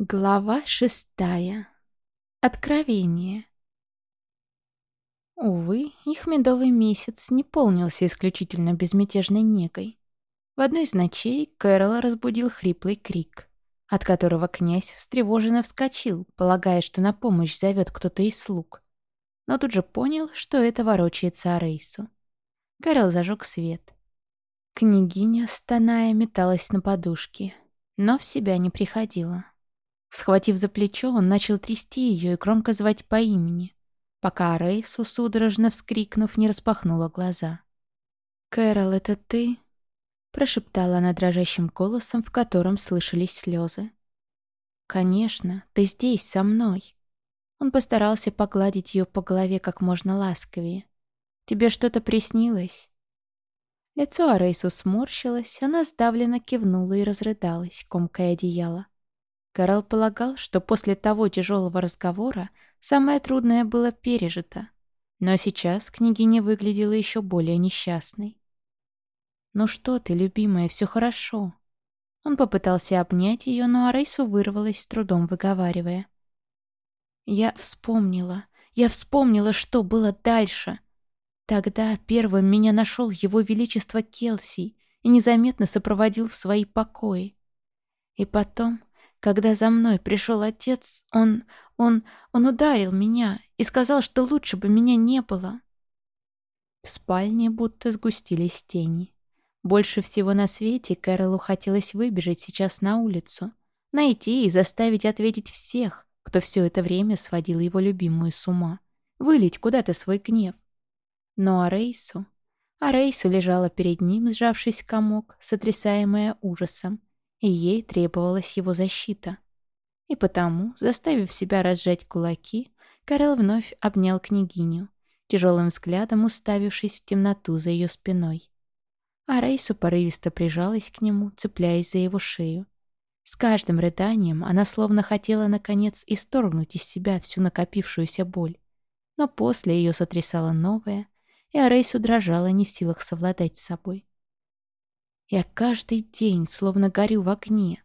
Глава шестая. Откровение. Увы, их медовый месяц не полнился исключительно безмятежной негой. В одной из ночей Кэрола разбудил хриплый крик, от которого князь встревоженно вскочил, полагая, что на помощь зовет кто-то из слуг. Но тут же понял, что это ворочается Арейсу. Кэрол зажег свет. Княгиня, стоная, металась на подушке, но в себя не приходила. Схватив за плечо, он начал трясти ее и громко звать по имени, пока Рейсу, судорожно вскрикнув, не распахнула глаза. «Кэрол, это ты?» — прошептала она дрожащим голосом, в котором слышались слезы. «Конечно, ты здесь, со мной». Он постарался погладить ее по голове как можно ласковее. «Тебе что-то приснилось?» Лицо Арейсу сморщилось, она сдавленно кивнула и разрыдалась, комкая одеяло. Карл полагал, что после того тяжелого разговора самое трудное было пережито. Но сейчас княгиня выглядела еще более несчастной. «Ну что ты, любимая, все хорошо». Он попытался обнять ее, но Арейсу вырвалась, с трудом выговаривая. «Я вспомнила, я вспомнила, что было дальше. Тогда первым меня нашел его величество Келси и незаметно сопроводил в свои покои. И потом когда за мной пришел отец, он... он... он ударил меня и сказал, что лучше бы меня не было. В спальне будто сгустились тени. Больше всего на свете Кэролу хотелось выбежать сейчас на улицу, найти и заставить ответить всех, кто все это время сводил его любимую с ума, вылить куда-то свой гнев. Но Арейсу... Арейсу лежала перед ним, сжавшись комок, сотрясаемая ужасом, и ей требовалась его защита. И потому, заставив себя разжать кулаки, Карел вновь обнял княгиню, тяжелым взглядом уставившись в темноту за ее спиной. А Рейсу порывисто прижалась к нему, цепляясь за его шею. С каждым рыданием она словно хотела, наконец, исторгнуть из себя всю накопившуюся боль. Но после ее сотрясала новая, и Арейсу дрожала не в силах совладать с собой. Я каждый день словно горю в огне.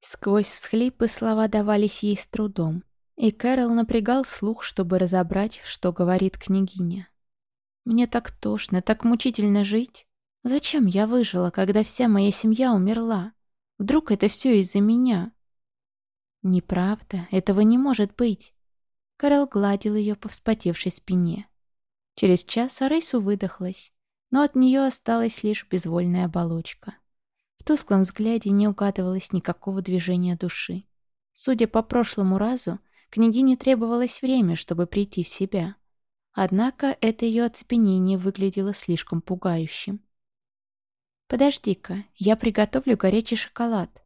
Сквозь всхлипы слова давались ей с трудом, и Кэрол напрягал слух, чтобы разобрать, что говорит княгиня. «Мне так тошно, так мучительно жить. Зачем я выжила, когда вся моя семья умерла? Вдруг это все из-за меня?» «Неправда, этого не может быть». Кэрол гладил ее по вспотевшей спине. Через час Арейсу выдохлась но от нее осталась лишь безвольная оболочка. В тусклом взгляде не угадывалось никакого движения души. Судя по прошлому разу, княгине требовалось время, чтобы прийти в себя. Однако это ее оцепенение выглядело слишком пугающим. «Подожди-ка, я приготовлю горячий шоколад».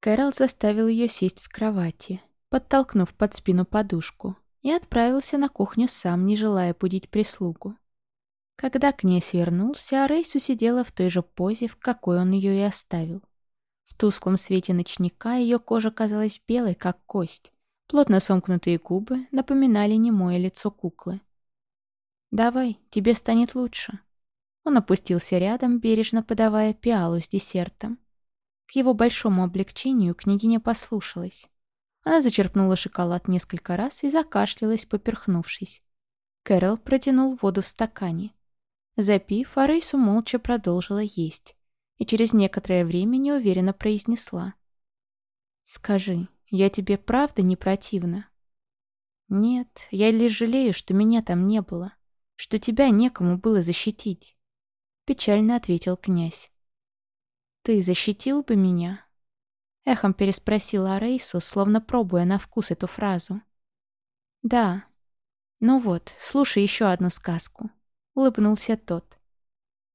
Кэрол заставил ее сесть в кровати, подтолкнув под спину подушку, и отправился на кухню сам, не желая будить прислугу. Когда князь вернулся, Рейсу сидела в той же позе, в какой он ее и оставил. В тусклом свете ночника ее кожа казалась белой, как кость. Плотно сомкнутые губы напоминали немое лицо куклы. «Давай, тебе станет лучше». Он опустился рядом, бережно подавая пиалу с десертом. К его большому облегчению княгиня послушалась. Она зачерпнула шоколад несколько раз и закашлялась, поперхнувшись. Кэрол протянул воду в стакане. Запив, Арейсу молча продолжила есть и через некоторое время неуверенно произнесла. «Скажи, я тебе правда не противна?» «Нет, я лишь жалею, что меня там не было, что тебя некому было защитить», — печально ответил князь. «Ты защитил бы меня?» Эхом переспросила Арейсу, словно пробуя на вкус эту фразу. «Да. Ну вот, слушай еще одну сказку улыбнулся тот.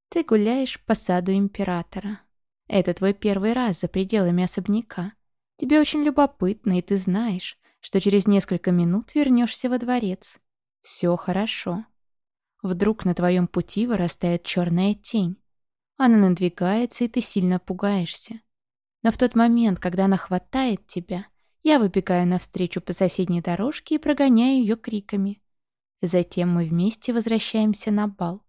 «Ты гуляешь по саду императора. Это твой первый раз за пределами особняка. Тебе очень любопытно, и ты знаешь, что через несколько минут вернешься во дворец. Все хорошо. Вдруг на твоем пути вырастает черная тень. Она надвигается, и ты сильно пугаешься. Но в тот момент, когда она хватает тебя, я выбегаю навстречу по соседней дорожке и прогоняю ее криками. Затем мы вместе возвращаемся на бал.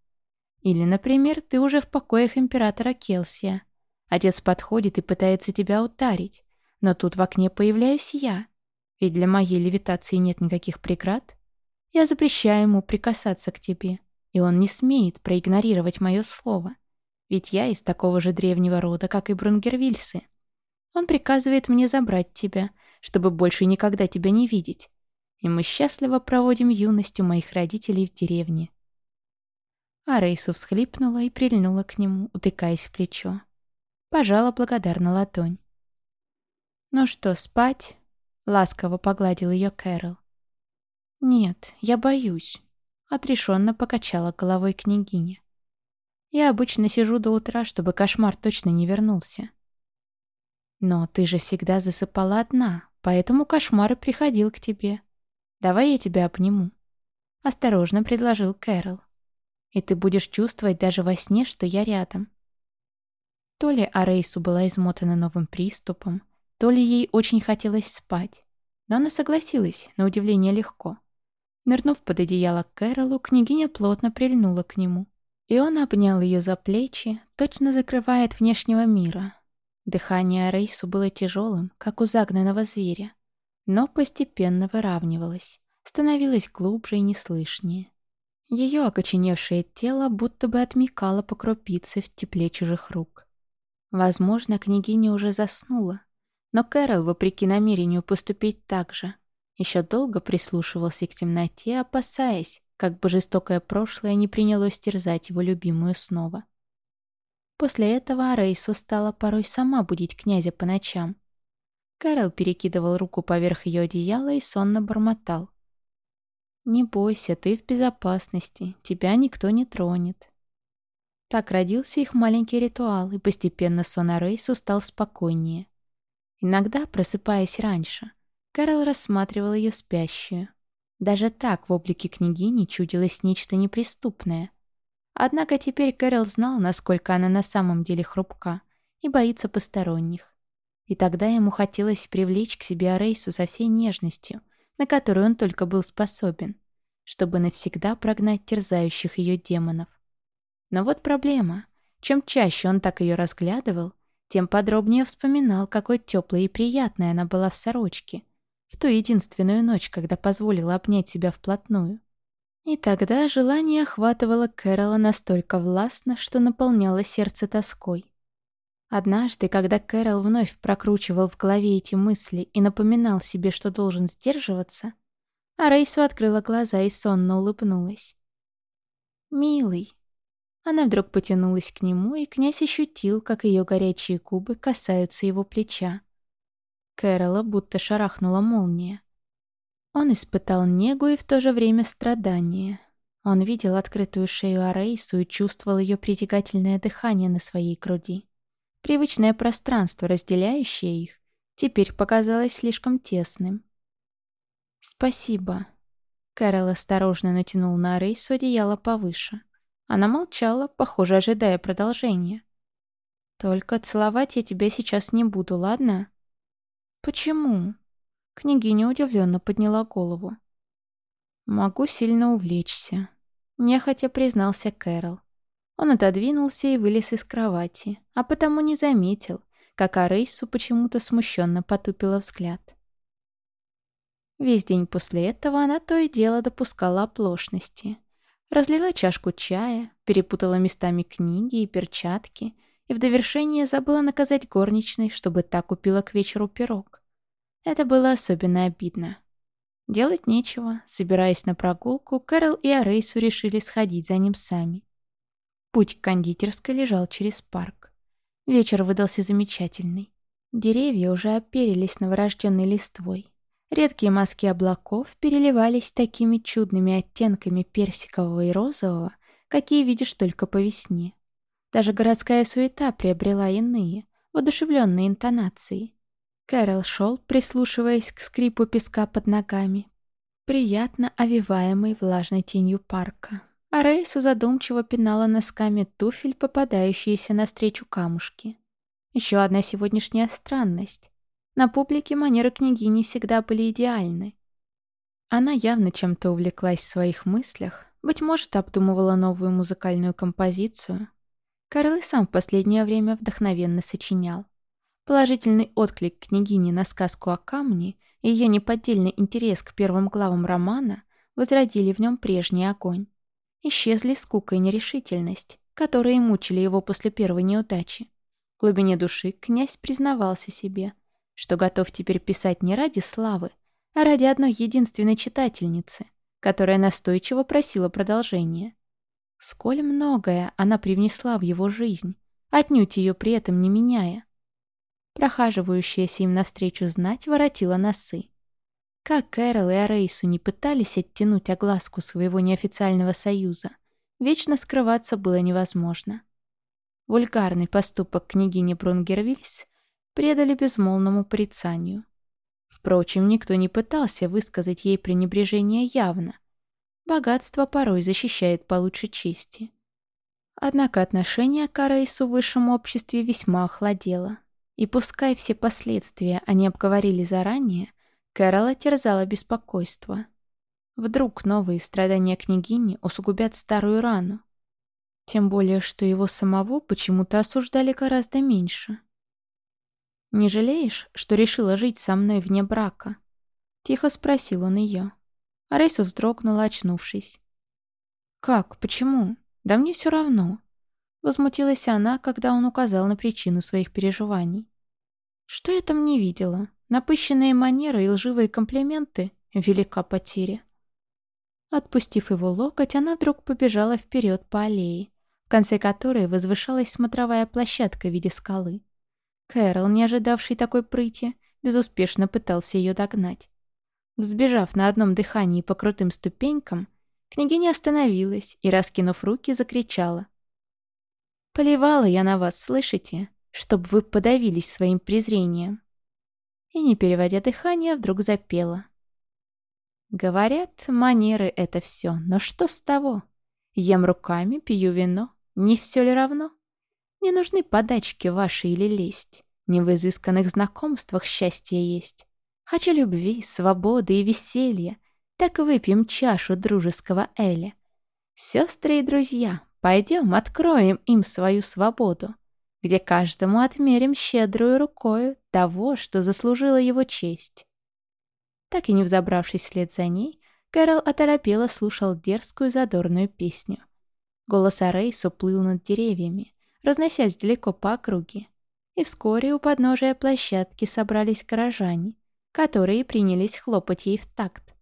Или, например, ты уже в покоях императора Келсия. Отец подходит и пытается тебя ударить, Но тут в окне появляюсь я. Ведь для моей левитации нет никаких преград. Я запрещаю ему прикасаться к тебе, и он не смеет проигнорировать мое слово. Ведь я из такого же древнего рода, как и Брунгервильсы. Он приказывает мне забрать тебя, чтобы больше никогда тебя не видеть. И мы счастливо проводим юность у моих родителей в деревне. А Рейсу всхлипнула и прильнула к нему, утыкаясь в плечо. Пожала благодарно ладонь. «Ну что, спать?» — ласково погладил ее Кэрол. «Нет, я боюсь», — отрешенно покачала головой княгиня. «Я обычно сижу до утра, чтобы кошмар точно не вернулся». «Но ты же всегда засыпала одна, поэтому кошмар и приходил к тебе. Давай я тебя обниму», — осторожно предложил Кэрол и ты будешь чувствовать даже во сне, что я рядом. То ли Арейсу была измотана новым приступом, то ли ей очень хотелось спать. Но она согласилась, на удивление легко. Нырнув под одеяло к Кэролу, княгиня плотно прильнула к нему. И он обнял ее за плечи, точно закрывая от внешнего мира. Дыхание Арейсу было тяжелым, как у загнанного зверя, но постепенно выравнивалось, становилось глубже и неслышнее. Ее окоченевшее тело будто бы отмекало по крупице в тепле чужих рук. Возможно, княгиня уже заснула, но Кэрол, вопреки намерению поступить так же, еще долго прислушивался к темноте, опасаясь, как бы жестокое прошлое не принялось терзать его любимую снова. После этого Рейсу стала порой сама будить князя по ночам. Кэрол перекидывал руку поверх ее одеяла и сонно бормотал. «Не бойся, ты в безопасности, тебя никто не тронет». Так родился их маленький ритуал, и постепенно сон Рейсу стал спокойнее. Иногда, просыпаясь раньше, Кэрол рассматривал ее спящую. Даже так в облике княгини чудилось нечто неприступное. Однако теперь Кэрол знал, насколько она на самом деле хрупка и боится посторонних. И тогда ему хотелось привлечь к себе Арейсу со всей нежностью — на которую он только был способен, чтобы навсегда прогнать терзающих ее демонов. Но вот проблема. Чем чаще он так ее разглядывал, тем подробнее вспоминал, какой теплой и приятной она была в сорочке, в ту единственную ночь, когда позволила обнять себя вплотную. И тогда желание охватывало Кэрола настолько властно, что наполняло сердце тоской. Однажды, когда Кэрол вновь прокручивал в голове эти мысли и напоминал себе, что должен сдерживаться, а Рейсу открыла глаза и сонно улыбнулась. «Милый». Она вдруг потянулась к нему, и князь ощутил, как ее горячие губы касаются его плеча. Кэрола будто шарахнула молния. Он испытал негу и в то же время страдание. Он видел открытую шею Арейсу и чувствовал ее притягательное дыхание на своей груди. Привычное пространство, разделяющее их, теперь показалось слишком тесным. «Спасибо». Кэрол осторожно натянул на Рейсу одеяло повыше. Она молчала, похоже, ожидая продолжения. «Только целовать я тебя сейчас не буду, ладно?» «Почему?» Княгиня удивленно подняла голову. «Могу сильно увлечься», — нехотя признался Кэрол. Он отодвинулся и вылез из кровати, а потому не заметил, как Арейсу почему-то смущенно потупила взгляд. Весь день после этого она то и дело допускала оплошности. Разлила чашку чая, перепутала местами книги и перчатки, и в довершение забыла наказать горничной, чтобы та купила к вечеру пирог. Это было особенно обидно. Делать нечего. Собираясь на прогулку, Кэрол и Арейсу решили сходить за ним сами. Путь к кондитерской лежал через парк. Вечер выдался замечательный. Деревья уже оперились новорожденной листвой. Редкие маски облаков переливались такими чудными оттенками персикового и розового, какие видишь только по весне. Даже городская суета приобрела иные, воодушевленные интонации. Кэрол шел, прислушиваясь к скрипу песка под ногами, приятно овиваемый влажной тенью парка а Рейсу задумчиво пинала носками туфель, попадающиеся навстречу камушки. Еще одна сегодняшняя странность. На публике манеры княгини всегда были идеальны. Она явно чем-то увлеклась в своих мыслях, быть может, обдумывала новую музыкальную композицию. Карл и сам в последнее время вдохновенно сочинял. Положительный отклик княгини на сказку о камне и ее неподдельный интерес к первым главам романа возродили в нем прежний огонь. Исчезли скука и нерешительность, которые мучили его после первой неудачи. В глубине души князь признавался себе, что готов теперь писать не ради славы, а ради одной единственной читательницы, которая настойчиво просила продолжения. Сколь многое она привнесла в его жизнь, отнюдь ее при этом не меняя. Прохаживающаяся им навстречу знать воротила носы. Как Кэрол и Арейсу не пытались оттянуть огласку своего неофициального союза, вечно скрываться было невозможно. Вульгарный поступок княгини Брунгервильс предали безмолвному порицанию. Впрочем, никто не пытался высказать ей пренебрежение явно. Богатство порой защищает получше чести. Однако отношение к Арейсу в высшем обществе весьма охладело. И пускай все последствия они обговорили заранее, Кэрола терзало беспокойство. Вдруг новые страдания княгини усугубят старую рану. Тем более, что его самого почему-то осуждали гораздо меньше. «Не жалеешь, что решила жить со мной вне брака?» Тихо спросил он ее. Рейсу вздрогнула, очнувшись. «Как? Почему? Да мне все равно. Возмутилась она, когда он указал на причину своих переживаний. Что я там не видела? Напыщенные манеры и лживые комплименты — велика потеря. Отпустив его локоть, она вдруг побежала вперед по аллее, в конце которой возвышалась смотровая площадка в виде скалы. Кэрол, не ожидавший такой прыти, безуспешно пытался ее догнать. Взбежав на одном дыхании по крутым ступенькам, княгиня остановилась и, раскинув руки, закричала. Поливала я на вас, слышите? Чтоб вы подавились своим презрением. И, не переводя дыхание, вдруг запела. Говорят, манеры — это все, но что с того? Ем руками, пью вино, не все ли равно? Не нужны подачки ваши или лесть, не в изысканных знакомствах счастье есть. Хочу любви, свободы и веселья, так выпьем чашу дружеского эля. Сестры и друзья, Пойдем, откроем им свою свободу, где каждому отмерим щедрую рукою того, что заслужила его честь. Так и не взобравшись вслед за ней, Кэрол оторопело слушал дерзкую задорную песню. Голос Арейс уплыл над деревьями, разносясь далеко по округе. И вскоре у подножия площадки собрались горожане, которые принялись хлопать ей в такт.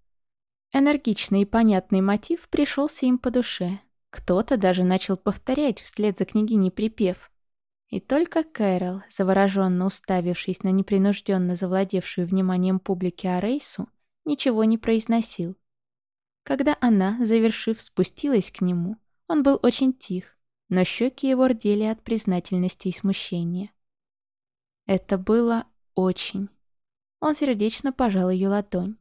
Энергичный и понятный мотив пришелся им по душе, кто-то даже начал повторять вслед за княгиней припев. И только Кэрол, завороженно уставившись на непринужденно завладевшую вниманием публики Арейсу, ничего не произносил. Когда она, завершив, спустилась к нему, он был очень тих, но щеки его рдели от признательности и смущения. Это было очень. Он сердечно пожал ее ладонь.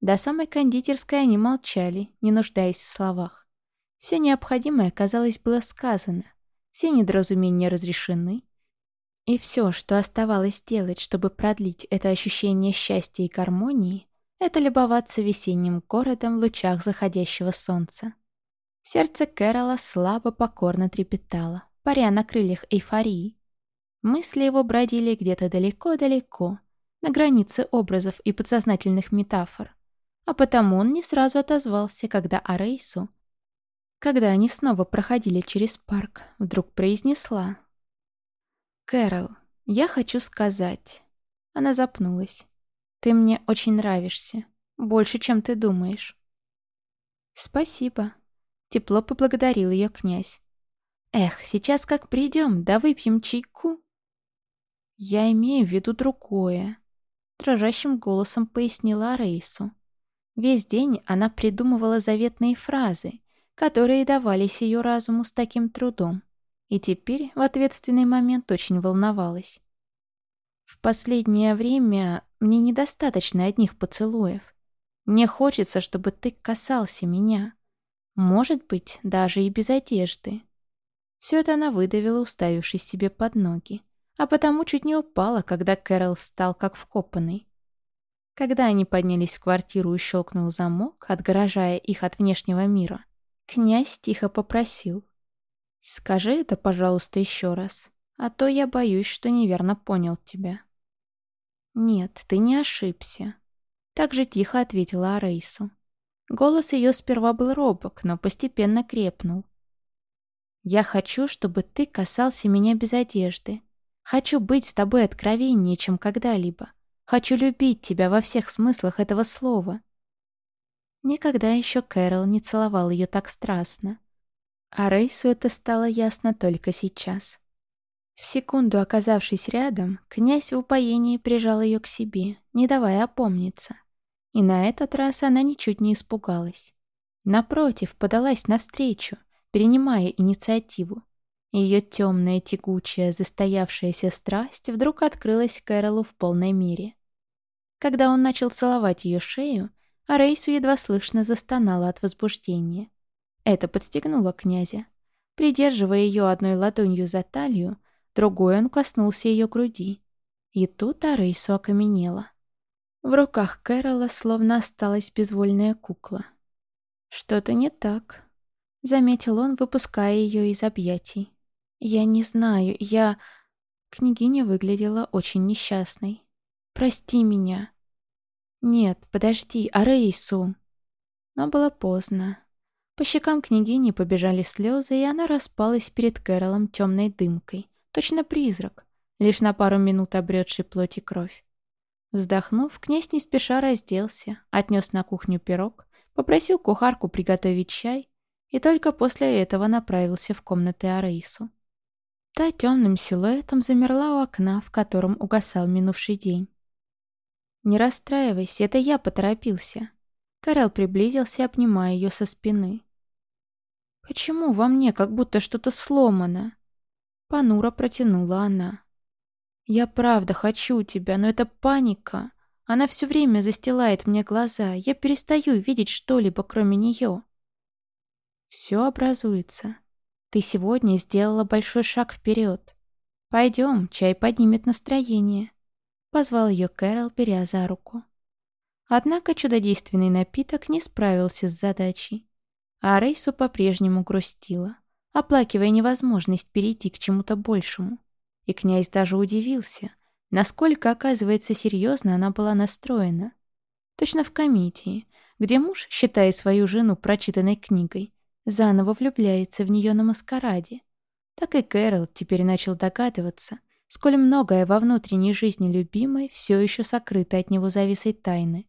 До самой кондитерской они молчали, не нуждаясь в словах. Все необходимое, казалось, было сказано. Все недоразумения разрешены. И все, что оставалось делать, чтобы продлить это ощущение счастья и гармонии, это любоваться весенним городом в лучах заходящего солнца. Сердце Кэрола слабо покорно трепетало, паря на крыльях эйфории. Мысли его бродили где-то далеко-далеко, на границе образов и подсознательных метафор. А потому он не сразу отозвался, когда Арейсу когда они снова проходили через парк, вдруг произнесла. «Кэрол, я хочу сказать...» Она запнулась. «Ты мне очень нравишься. Больше, чем ты думаешь». «Спасибо». Тепло поблагодарил ее князь. «Эх, сейчас как придем, да выпьем чайку». «Я имею в виду другое», — дрожащим голосом пояснила Рейсу. Весь день она придумывала заветные фразы, которые давались ее разуму с таким трудом, и теперь в ответственный момент очень волновалась. В последнее время мне недостаточно одних поцелуев. Мне хочется, чтобы ты касался меня. Может быть, даже и без одежды. Все это она выдавила, уставившись себе под ноги, а потому чуть не упала, когда Кэрол встал как вкопанный. Когда они поднялись в квартиру и щелкнул замок, отгорожая их от внешнего мира, Князь тихо попросил. «Скажи это, пожалуйста, еще раз. А то я боюсь, что неверно понял тебя». «Нет, ты не ошибся», — так же тихо ответила Арейсу. Голос ее сперва был робок, но постепенно крепнул. «Я хочу, чтобы ты касался меня без одежды. Хочу быть с тобой откровеннее, чем когда-либо. Хочу любить тебя во всех смыслах этого слова». Никогда еще Кэрол не целовал ее так страстно. А Рейсу это стало ясно только сейчас. В секунду оказавшись рядом, князь в упоении прижал ее к себе, не давая опомниться. И на этот раз она ничуть не испугалась. Напротив, подалась навстречу, перенимая инициативу. Ее темная, тягучая, застоявшаяся страсть вдруг открылась Кэролу в полной мере. Когда он начал целовать ее шею, а Рейсу едва слышно застонала от возбуждения. Это подстегнуло князя. Придерживая ее одной ладонью за талию, другой он коснулся ее груди. И тут Арейсу окаменела. В руках Кэрола словно осталась безвольная кукла. «Что-то не так», — заметил он, выпуская ее из объятий. «Я не знаю, я...» Княгиня выглядела очень несчастной. «Прости меня». «Нет, подожди, а Рейсу?» Но было поздно. По щекам княгини побежали слезы, и она распалась перед Кэролом темной дымкой. Точно призрак, лишь на пару минут обретший плоть и кровь. Вздохнув, князь не спеша разделся, отнес на кухню пирог, попросил кухарку приготовить чай и только после этого направился в комнаты Арейсу. Та темным силуэтом замерла у окна, в котором угасал минувший день. «Не расстраивайся, это я поторопился». Карел приблизился, обнимая ее со спины. «Почему во мне как будто что-то сломано?» Понуро протянула она. «Я правда хочу тебя, но это паника. Она все время застилает мне глаза. Я перестаю видеть что-либо, кроме нее». «Все образуется. Ты сегодня сделала большой шаг вперед. Пойдем, чай поднимет настроение». Позвал ее Кэрол, беря за руку. Однако чудодейственный напиток не справился с задачей. А Рейсу по-прежнему грустила оплакивая невозможность перейти к чему-то большему. И князь даже удивился, насколько, оказывается, серьезно она была настроена. Точно в комедии, где муж, считая свою жену прочитанной книгой, заново влюбляется в нее на маскараде. Так и Кэрол теперь начал догадываться, сколь многое во внутренней жизни любимой все еще сокрыто от него зависой тайны.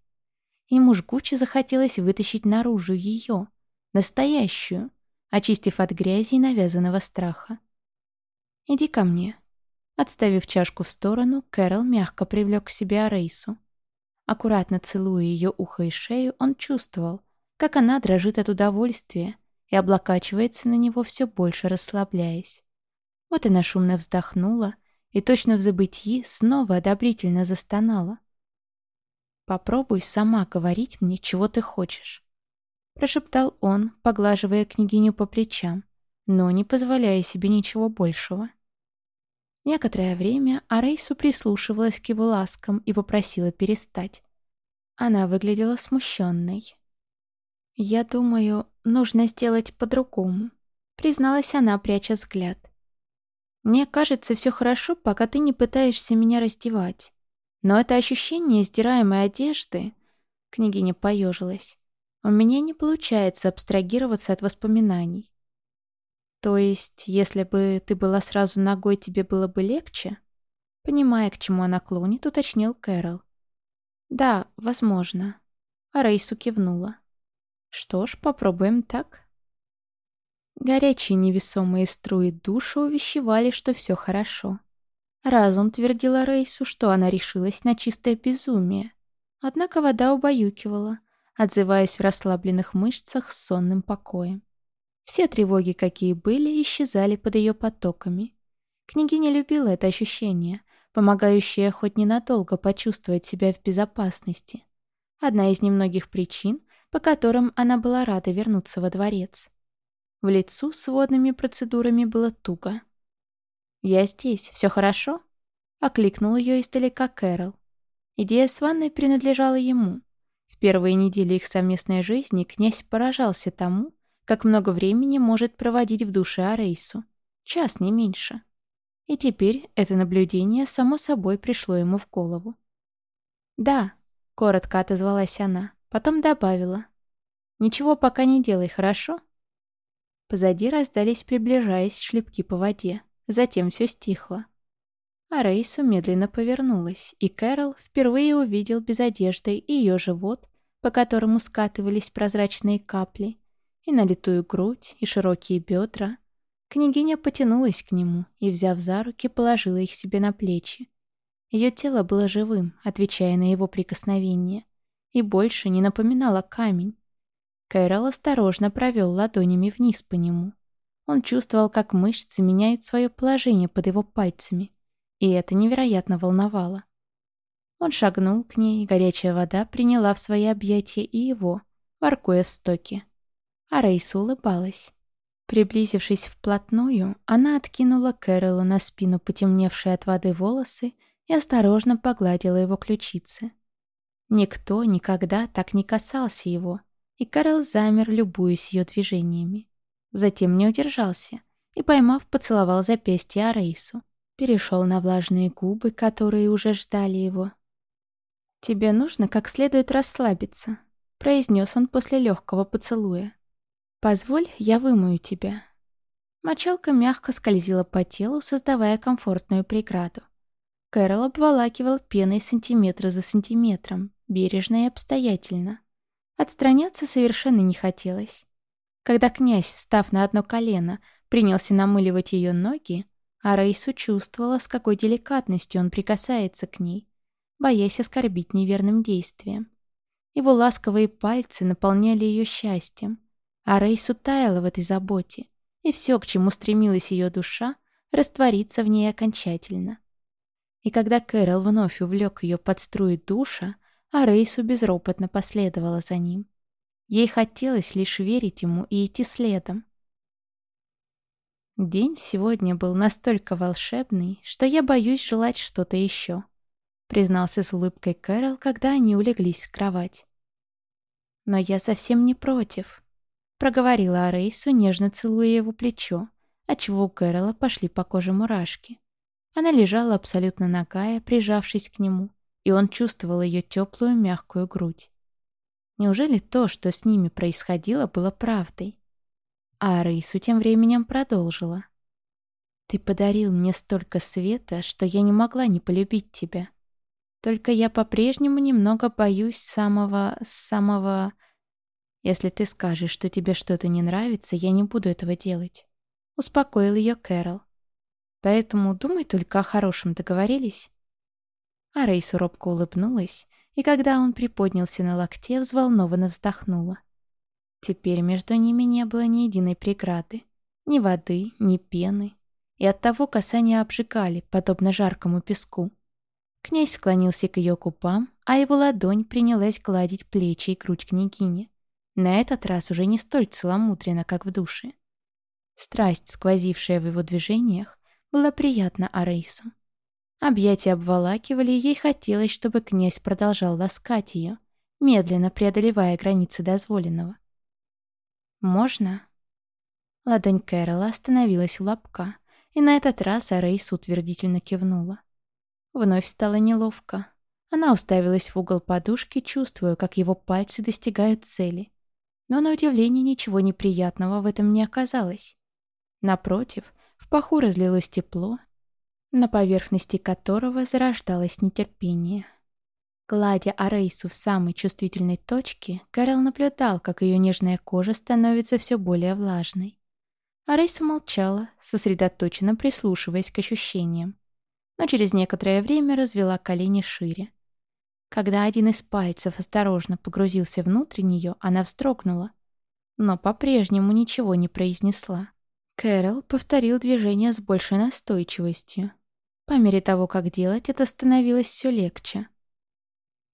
Ему жгуче захотелось вытащить наружу ее, настоящую, очистив от грязи и навязанного страха. «Иди ко мне». Отставив чашку в сторону, Кэрол мягко привлек к себе Арейсу. Аккуратно целуя ее ухо и шею, он чувствовал, как она дрожит от удовольствия и облокачивается на него все больше расслабляясь. Вот она шумно вздохнула и точно в забытии снова одобрительно застонала. «Попробуй сама говорить мне, чего ты хочешь. — прошептал он, поглаживая княгиню по плечам, но не позволяя себе ничего большего. Некоторое время Арейсу прислушивалась к его ласкам и попросила перестать. Она выглядела смущенной. «Я думаю, нужно сделать по-другому», — призналась она, пряча взгляд. «Мне кажется, все хорошо, пока ты не пытаешься меня раздевать. Но это ощущение сдираемой одежды...» Княгиня поежилась. У меня не получается абстрагироваться от воспоминаний. То есть, если бы ты была сразу ногой, тебе было бы легче? Понимая, к чему она клонит, уточнил Кэрол. Да, возможно. А Рейсу кивнула. Что ж, попробуем так. Горячие невесомые струи душа увещевали, что все хорошо. Разум твердила Рейсу, что она решилась на чистое безумие. Однако вода убаюкивала, отзываясь в расслабленных мышцах с сонным покоем. Все тревоги, какие были, исчезали под ее потоками. Княгиня любила это ощущение, помогающее хоть ненадолго почувствовать себя в безопасности. Одна из немногих причин, по которым она была рада вернуться во дворец. В лицу с водными процедурами было туго. «Я здесь, все хорошо?» — окликнул ее издалека Кэрол. Идея с ванной принадлежала ему — в первые недели их совместной жизни князь поражался тому, как много времени может проводить в душе Арейсу. Час, не меньше. И теперь это наблюдение само собой пришло ему в голову. «Да», — коротко отозвалась она, потом добавила. «Ничего пока не делай, хорошо?» Позади раздались, приближаясь, шлепки по воде. Затем все стихло. А Рейсу медленно повернулась, и Кэрол впервые увидел без одежды ее живот, по которому скатывались прозрачные капли, и налитую грудь, и широкие бедра. Княгиня потянулась к нему и, взяв за руки, положила их себе на плечи. Ее тело было живым, отвечая на его прикосновение, и больше не напоминало камень. Кэрол осторожно провел ладонями вниз по нему. Он чувствовал, как мышцы меняют свое положение под его пальцами, и это невероятно волновало. Он шагнул к ней, и горячая вода приняла в свои объятия и его, воркуя в стоке. А Рейса улыбалась. Приблизившись вплотную, она откинула Кэролу на спину потемневшие от воды волосы и осторожно погладила его ключицы. Никто никогда так не касался его, и Кэрол замер, любуясь ее движениями. Затем не удержался и, поймав, поцеловал запястье Арейсу. Перешел на влажные губы, которые уже ждали его. «Тебе нужно как следует расслабиться», — произнес он после легкого поцелуя. «Позволь, я вымою тебя». Мочалка мягко скользила по телу, создавая комфортную преграду. Кэрол обволакивал пеной сантиметра за сантиметром, бережно и обстоятельно. Отстраняться совершенно не хотелось. Когда князь, встав на одно колено, принялся намыливать ее ноги, а Рейсу чувствовала, с какой деликатностью он прикасается к ней, боясь оскорбить неверным действием. Его ласковые пальцы наполняли ее счастьем, а Рейсу таяла в этой заботе, и все, к чему стремилась ее душа, растворится в ней окончательно. И когда Кэрол вновь увлек ее под струи душа, а Рейсу безропотно последовала за ним. Ей хотелось лишь верить ему и идти следом. День сегодня был настолько волшебный, что я боюсь желать что-то еще, признался с улыбкой Кэрол, когда они улеглись в кровать. Но я совсем не против, проговорила Арейсу, нежно целуя его плечо, отчего у Кэрола пошли по коже мурашки. Она лежала абсолютно нагая, прижавшись к нему, и он чувствовал ее теплую мягкую грудь. Неужели то, что с ними происходило, было правдой? А Рейсу тем временем продолжила. «Ты подарил мне столько света, что я не могла не полюбить тебя. Только я по-прежнему немного боюсь самого... самого... Если ты скажешь, что тебе что-то не нравится, я не буду этого делать. Успокоил ее Кэрол. Поэтому думай только о хорошем, договорились? А Рейс робко улыбнулась, и когда он приподнялся на локте, взволнованно вздохнула. Теперь между ними не было ни единой преграды. Ни воды, ни пены. И оттого касания обжигали, подобно жаркому песку. Князь склонился к ее губам, а его ладонь принялась гладить плечи и грудь княгини. На этот раз уже не столь целомудренно, как в душе. Страсть, сквозившая в его движениях, была приятна Арейсу. Объятия обволакивали, ей хотелось, чтобы князь продолжал ласкать ее, медленно преодолевая границы дозволенного. «Можно?» Ладонь Кэрола остановилась у лобка, и на этот раз Арейс утвердительно кивнула. Вновь стало неловко. Она уставилась в угол подушки, чувствуя, как его пальцы достигают цели. Но на удивление ничего неприятного в этом не оказалось. Напротив, в паху разлилось тепло, на поверхности которого зарождалось нетерпение. Гладя Арейсу в самой чувствительной точке, Кэрол наблюдал, как ее нежная кожа становится все более влажной. Арейса молчала, сосредоточенно прислушиваясь к ощущениям, но через некоторое время развела колени шире. Когда один из пальцев осторожно погрузился внутрь нее, она вздрогнула, но по-прежнему ничего не произнесла. Кэрол повторил движение с большей настойчивостью. По мере того, как делать, это становилось все легче.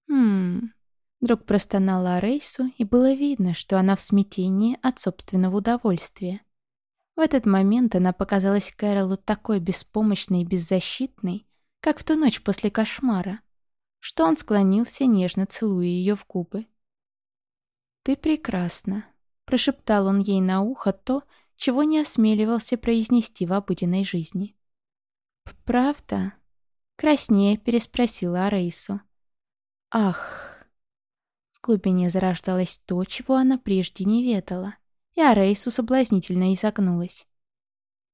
«Хм...» Вдруг простонала Рейсу, и было видно, что она в смятении от собственного удовольствия. В этот момент она показалась Кэролу такой беспомощной и беззащитной, как в ту ночь после кошмара что он склонился, нежно целуя ее в губы. «Ты прекрасна», — прошептал он ей на ухо то, чего не осмеливался произнести в обыденной жизни. «Правда?» — краснее переспросила Арейсу. «Ах!» В глубине зарождалось то, чего она прежде не ведала, и Арейсу соблазнительно изогнулась.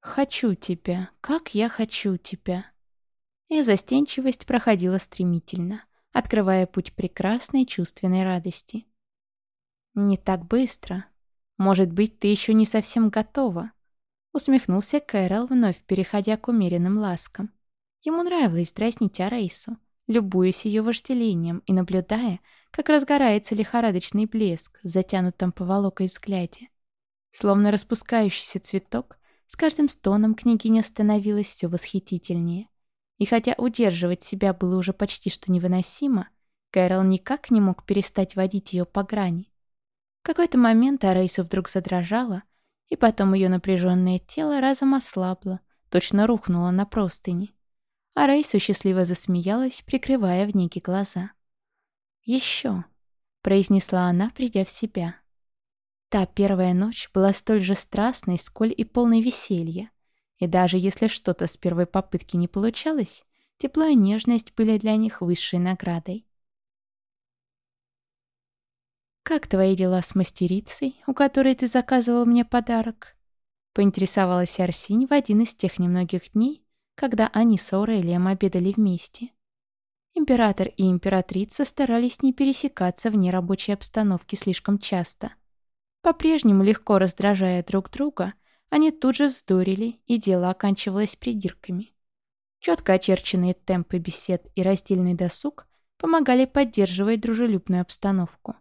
«Хочу тебя, как я хочу тебя!» Ее застенчивость проходила стремительно, открывая путь прекрасной чувственной радости. «Не так быстро. Может быть, ты еще не совсем готова?» Усмехнулся Кэрол, вновь переходя к умеренным ласкам. Ему нравилось дразнить Арейсу, любуясь ее вожделением и наблюдая, как разгорается лихорадочный блеск в затянутом поволокой взгляде. Словно распускающийся цветок, с каждым стоном княгиня становилась все восхитительнее. И хотя удерживать себя было уже почти что невыносимо, Кэрол никак не мог перестать водить ее по грани. В какой-то момент Арейсу вдруг задрожала, и потом ее напряженное тело разом ослабло, точно рухнуло на простыни. А Рейсу счастливо засмеялась, прикрывая в неги глаза. «Еще», — произнесла она, придя в себя. Та первая ночь была столь же страстной, сколь и полной веселья. И даже если что-то с первой попытки не получалось, тепло и нежность были для них высшей наградой. «Как твои дела с мастерицей, у которой ты заказывал мне подарок?» Поинтересовалась Арсинь в один из тех немногих дней, когда они с Аурелием обедали вместе. Император и императрица старались не пересекаться в нерабочей обстановке слишком часто. По-прежнему легко раздражая друг друга — они тут же вздорили, и дело оканчивалось придирками. Четко очерченные темпы бесед и раздельный досуг помогали поддерживать дружелюбную обстановку.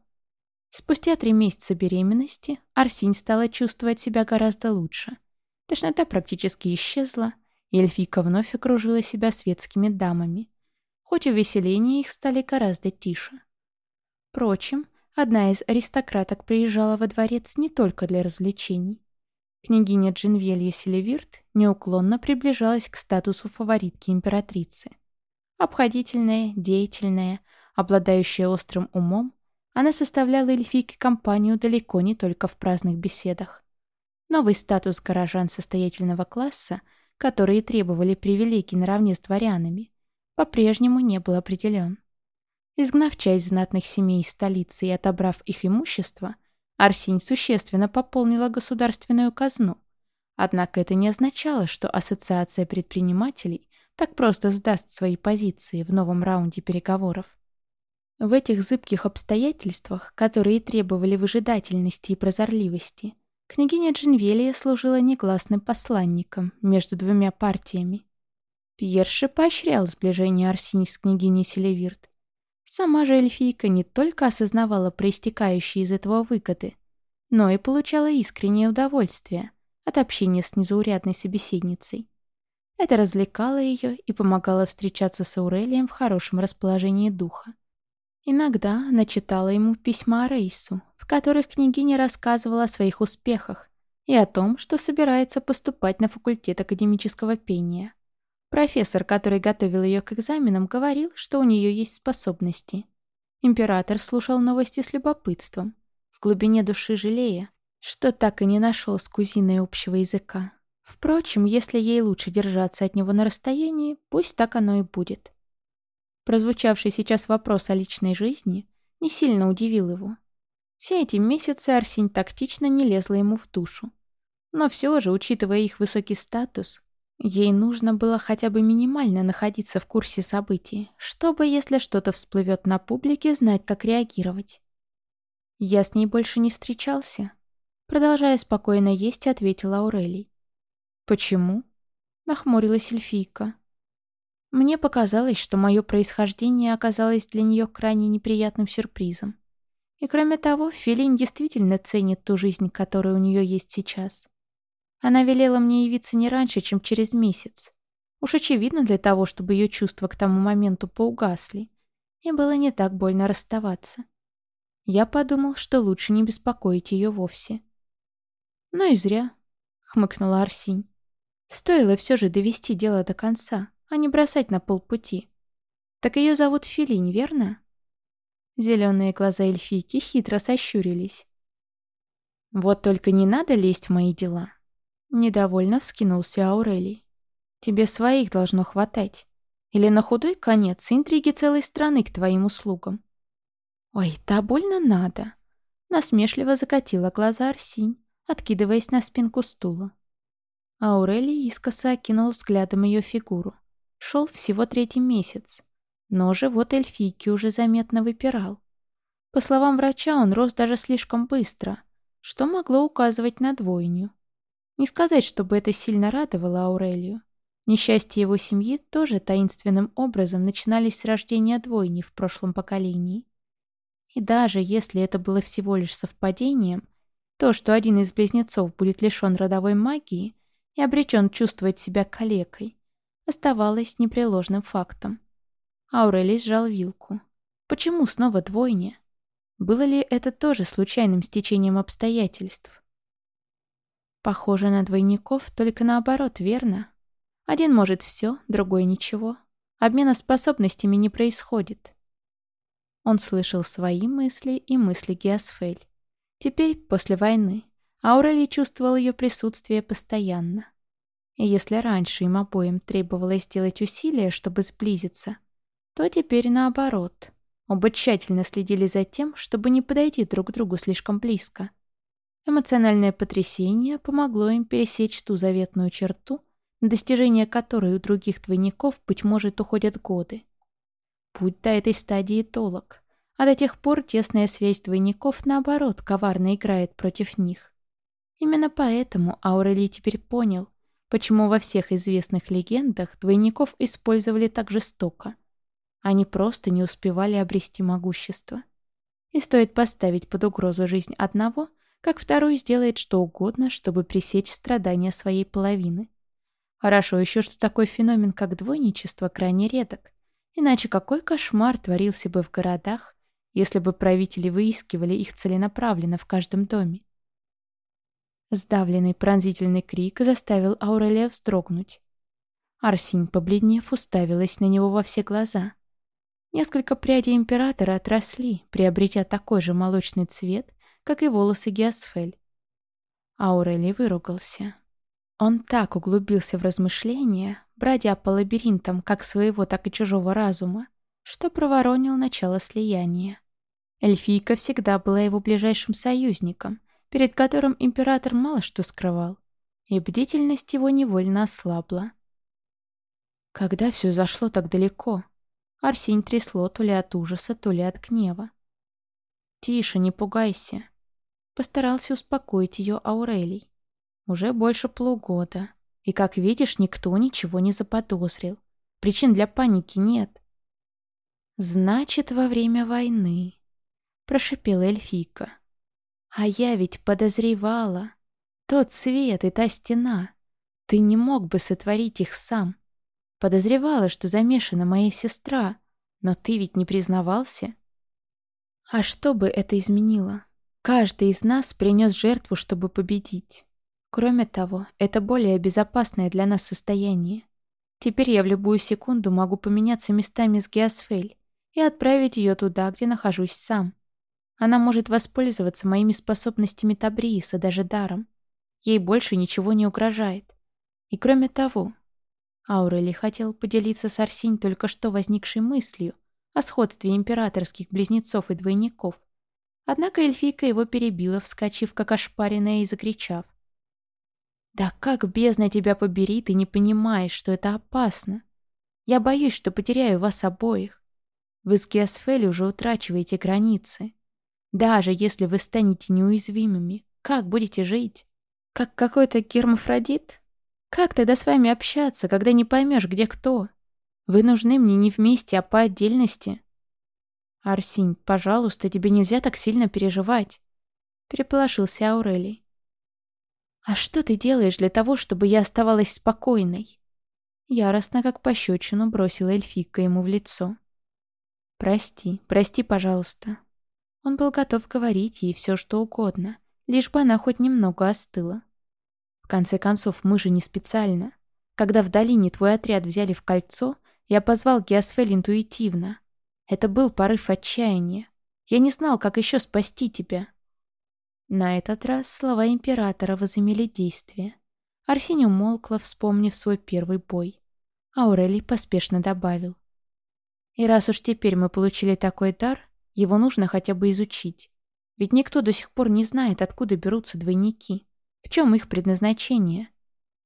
Спустя три месяца беременности Арсинь стала чувствовать себя гораздо лучше. Тошнота практически исчезла, и эльфийка вновь окружила себя светскими дамами, хоть увеселения их стали гораздо тише. Впрочем, одна из аристократок приезжала во дворец не только для развлечений. Княгиня Джинвелья Селевирт неуклонно приближалась к статусу фаворитки императрицы. Обходительная, деятельная, обладающая острым умом, она составляла эльфийке компанию далеко не только в праздных беседах. Новый статус горожан состоятельного класса, которые требовали привилегий наравне с дворянами, по-прежнему не был определен. Изгнав часть знатных семей из столицы и отобрав их имущество, Арсень существенно пополнила государственную казну. Однако это не означало, что Ассоциация предпринимателей так просто сдаст свои позиции в новом раунде переговоров. В этих зыбких обстоятельствах, которые требовали выжидательности и прозорливости, княгиня Джинвелия служила негласным посланником между двумя партиями. Пьерше поощрял сближение Арсини с княгиней Селевирт, Сама же эльфийка не только осознавала проистекающие из этого выгоды, но и получала искреннее удовольствие от общения с незаурядной собеседницей. Это развлекало ее и помогало встречаться с Аурелием в хорошем расположении духа. Иногда она читала ему письма Рейсу, в которых княгиня рассказывала о своих успехах и о том, что собирается поступать на факультет академического пения. Профессор, который готовил ее к экзаменам, говорил, что у нее есть способности. Император слушал новости с любопытством, в глубине души жалея, что так и не нашел с кузиной общего языка. Впрочем, если ей лучше держаться от него на расстоянии, пусть так оно и будет. Прозвучавший сейчас вопрос о личной жизни не сильно удивил его. Все эти месяцы Арсень тактично не лезла ему в душу. Но все же, учитывая их высокий статус, Ей нужно было хотя бы минимально находиться в курсе событий, чтобы, если что-то всплывет на публике, знать, как реагировать. «Я с ней больше не встречался», — продолжая спокойно есть, ответила Аурелий. «Почему?» — нахмурилась эльфийка. Мне показалось, что мое происхождение оказалось для нее крайне неприятным сюрпризом. И кроме того, Филин действительно ценит ту жизнь, которая у нее есть сейчас. Она велела мне явиться не раньше, чем через месяц. Уж очевидно для того, чтобы ее чувства к тому моменту поугасли. И было не так больно расставаться. Я подумал, что лучше не беспокоить ее вовсе. «Ну и зря», — хмыкнула Арсинь. «Стоило все же довести дело до конца, а не бросать на полпути. Так ее зовут Филинь, верно?» Зеленые глаза эльфийки хитро сощурились. «Вот только не надо лезть в мои дела. Недовольно вскинулся Аурелий. Тебе своих должно хватать. Или на худой конец интриги целой страны к твоим услугам. Ой, да больно надо. Насмешливо закатила глаза Арсинь, откидываясь на спинку стула. Аурелий искоса окинул взглядом ее фигуру. Шел всего третий месяц, но живот эльфийки уже заметно выпирал. По словам врача, он рос даже слишком быстро, что могло указывать на двойню. Не сказать, чтобы это сильно радовало Аурелию. Несчастья его семьи тоже таинственным образом начинались с рождения двойни в прошлом поколении. И даже если это было всего лишь совпадением, то, что один из близнецов будет лишен родовой магии и обречен чувствовать себя калекой, оставалось непреложным фактом. Аурелий сжал вилку. Почему снова двойня? Было ли это тоже случайным стечением обстоятельств? Похоже на двойников, только наоборот, верно? Один может все, другой ничего. Обмена способностями не происходит. Он слышал свои мысли и мысли Геосфель. Теперь, после войны, Аурелий чувствовал ее присутствие постоянно. И если раньше им обоим требовалось сделать усилия, чтобы сблизиться, то теперь наоборот. Оба тщательно следили за тем, чтобы не подойти друг к другу слишком близко. Эмоциональное потрясение помогло им пересечь ту заветную черту, достижение которой у других двойников, быть может, уходят годы. Путь до этой стадии толок, а до тех пор тесная связь двойников, наоборот, коварно играет против них. Именно поэтому Аурелий теперь понял, почему во всех известных легендах двойников использовали так жестоко. Они просто не успевали обрести могущество. И стоит поставить под угрозу жизнь одного, как второй сделает что угодно, чтобы пресечь страдания своей половины. Хорошо еще, что такой феномен, как двойничество, крайне редок. Иначе какой кошмар творился бы в городах, если бы правители выискивали их целенаправленно в каждом доме. Сдавленный пронзительный крик заставил Аурелия вздрогнуть. Арсень, побледнев, уставилась на него во все глаза. Несколько прядей императора отросли, приобретя такой же молочный цвет, как и волосы Геосфель. Аурелий выругался. Он так углубился в размышления, бродя по лабиринтам как своего, так и чужого разума, что проворонил начало слияния. Эльфийка всегда была его ближайшим союзником, перед которым император мало что скрывал, и бдительность его невольно ослабла. Когда все зашло так далеко, Арсень трясло то ли от ужаса, то ли от гнева. «Тише, не пугайся», — постарался успокоить ее Аурелий. Уже больше полугода. И, как видишь, никто ничего не заподозрил. Причин для паники нет. «Значит, во время войны», — прошипела эльфийка. «А я ведь подозревала. Тот свет и та стена. Ты не мог бы сотворить их сам. Подозревала, что замешана моя сестра, но ты ведь не признавался». «А что бы это изменило? Каждый из нас принес жертву, чтобы победить. Кроме того, это более безопасное для нас состояние. Теперь я в любую секунду могу поменяться местами с Геосфель и отправить ее туда, где нахожусь сам. Она может воспользоваться моими способностями Табрииса даже даром. Ей больше ничего не угрожает. И кроме того, Аурели хотел поделиться с Арсинь только что возникшей мыслью о сходстве императорских близнецов и двойников. Однако эльфийка его перебила, вскочив как ошпаренная и закричав. «Да как бездна тебя побери, ты не понимаешь, что это опасно. Я боюсь, что потеряю вас обоих. Вы с Геосфель уже утрачиваете границы. Даже если вы станете неуязвимыми, как будете жить? Как какой-то гермафродит? Как тогда с вами общаться, когда не поймешь, где кто? Вы нужны мне не вместе, а по отдельности. Арсинь, пожалуйста, тебе нельзя так сильно переживать. Переполошился Аурелий. «А что ты делаешь для того, чтобы я оставалась спокойной?» Яростно, как пощечину, бросила эльфийка ему в лицо. «Прости, прости, пожалуйста». Он был готов говорить ей все, что угодно, лишь бы она хоть немного остыла. В конце концов, мы же не специально. Когда в долине твой отряд взяли в кольцо, я позвал Геосфель интуитивно. Это был порыв отчаяния. Я не знал, как еще спасти тебя. На этот раз слова императора возымели действие. Арсений умолкла, вспомнив свой первый бой. Аурелий поспешно добавил. «И раз уж теперь мы получили такой дар, его нужно хотя бы изучить. Ведь никто до сих пор не знает, откуда берутся двойники, в чем их предназначение.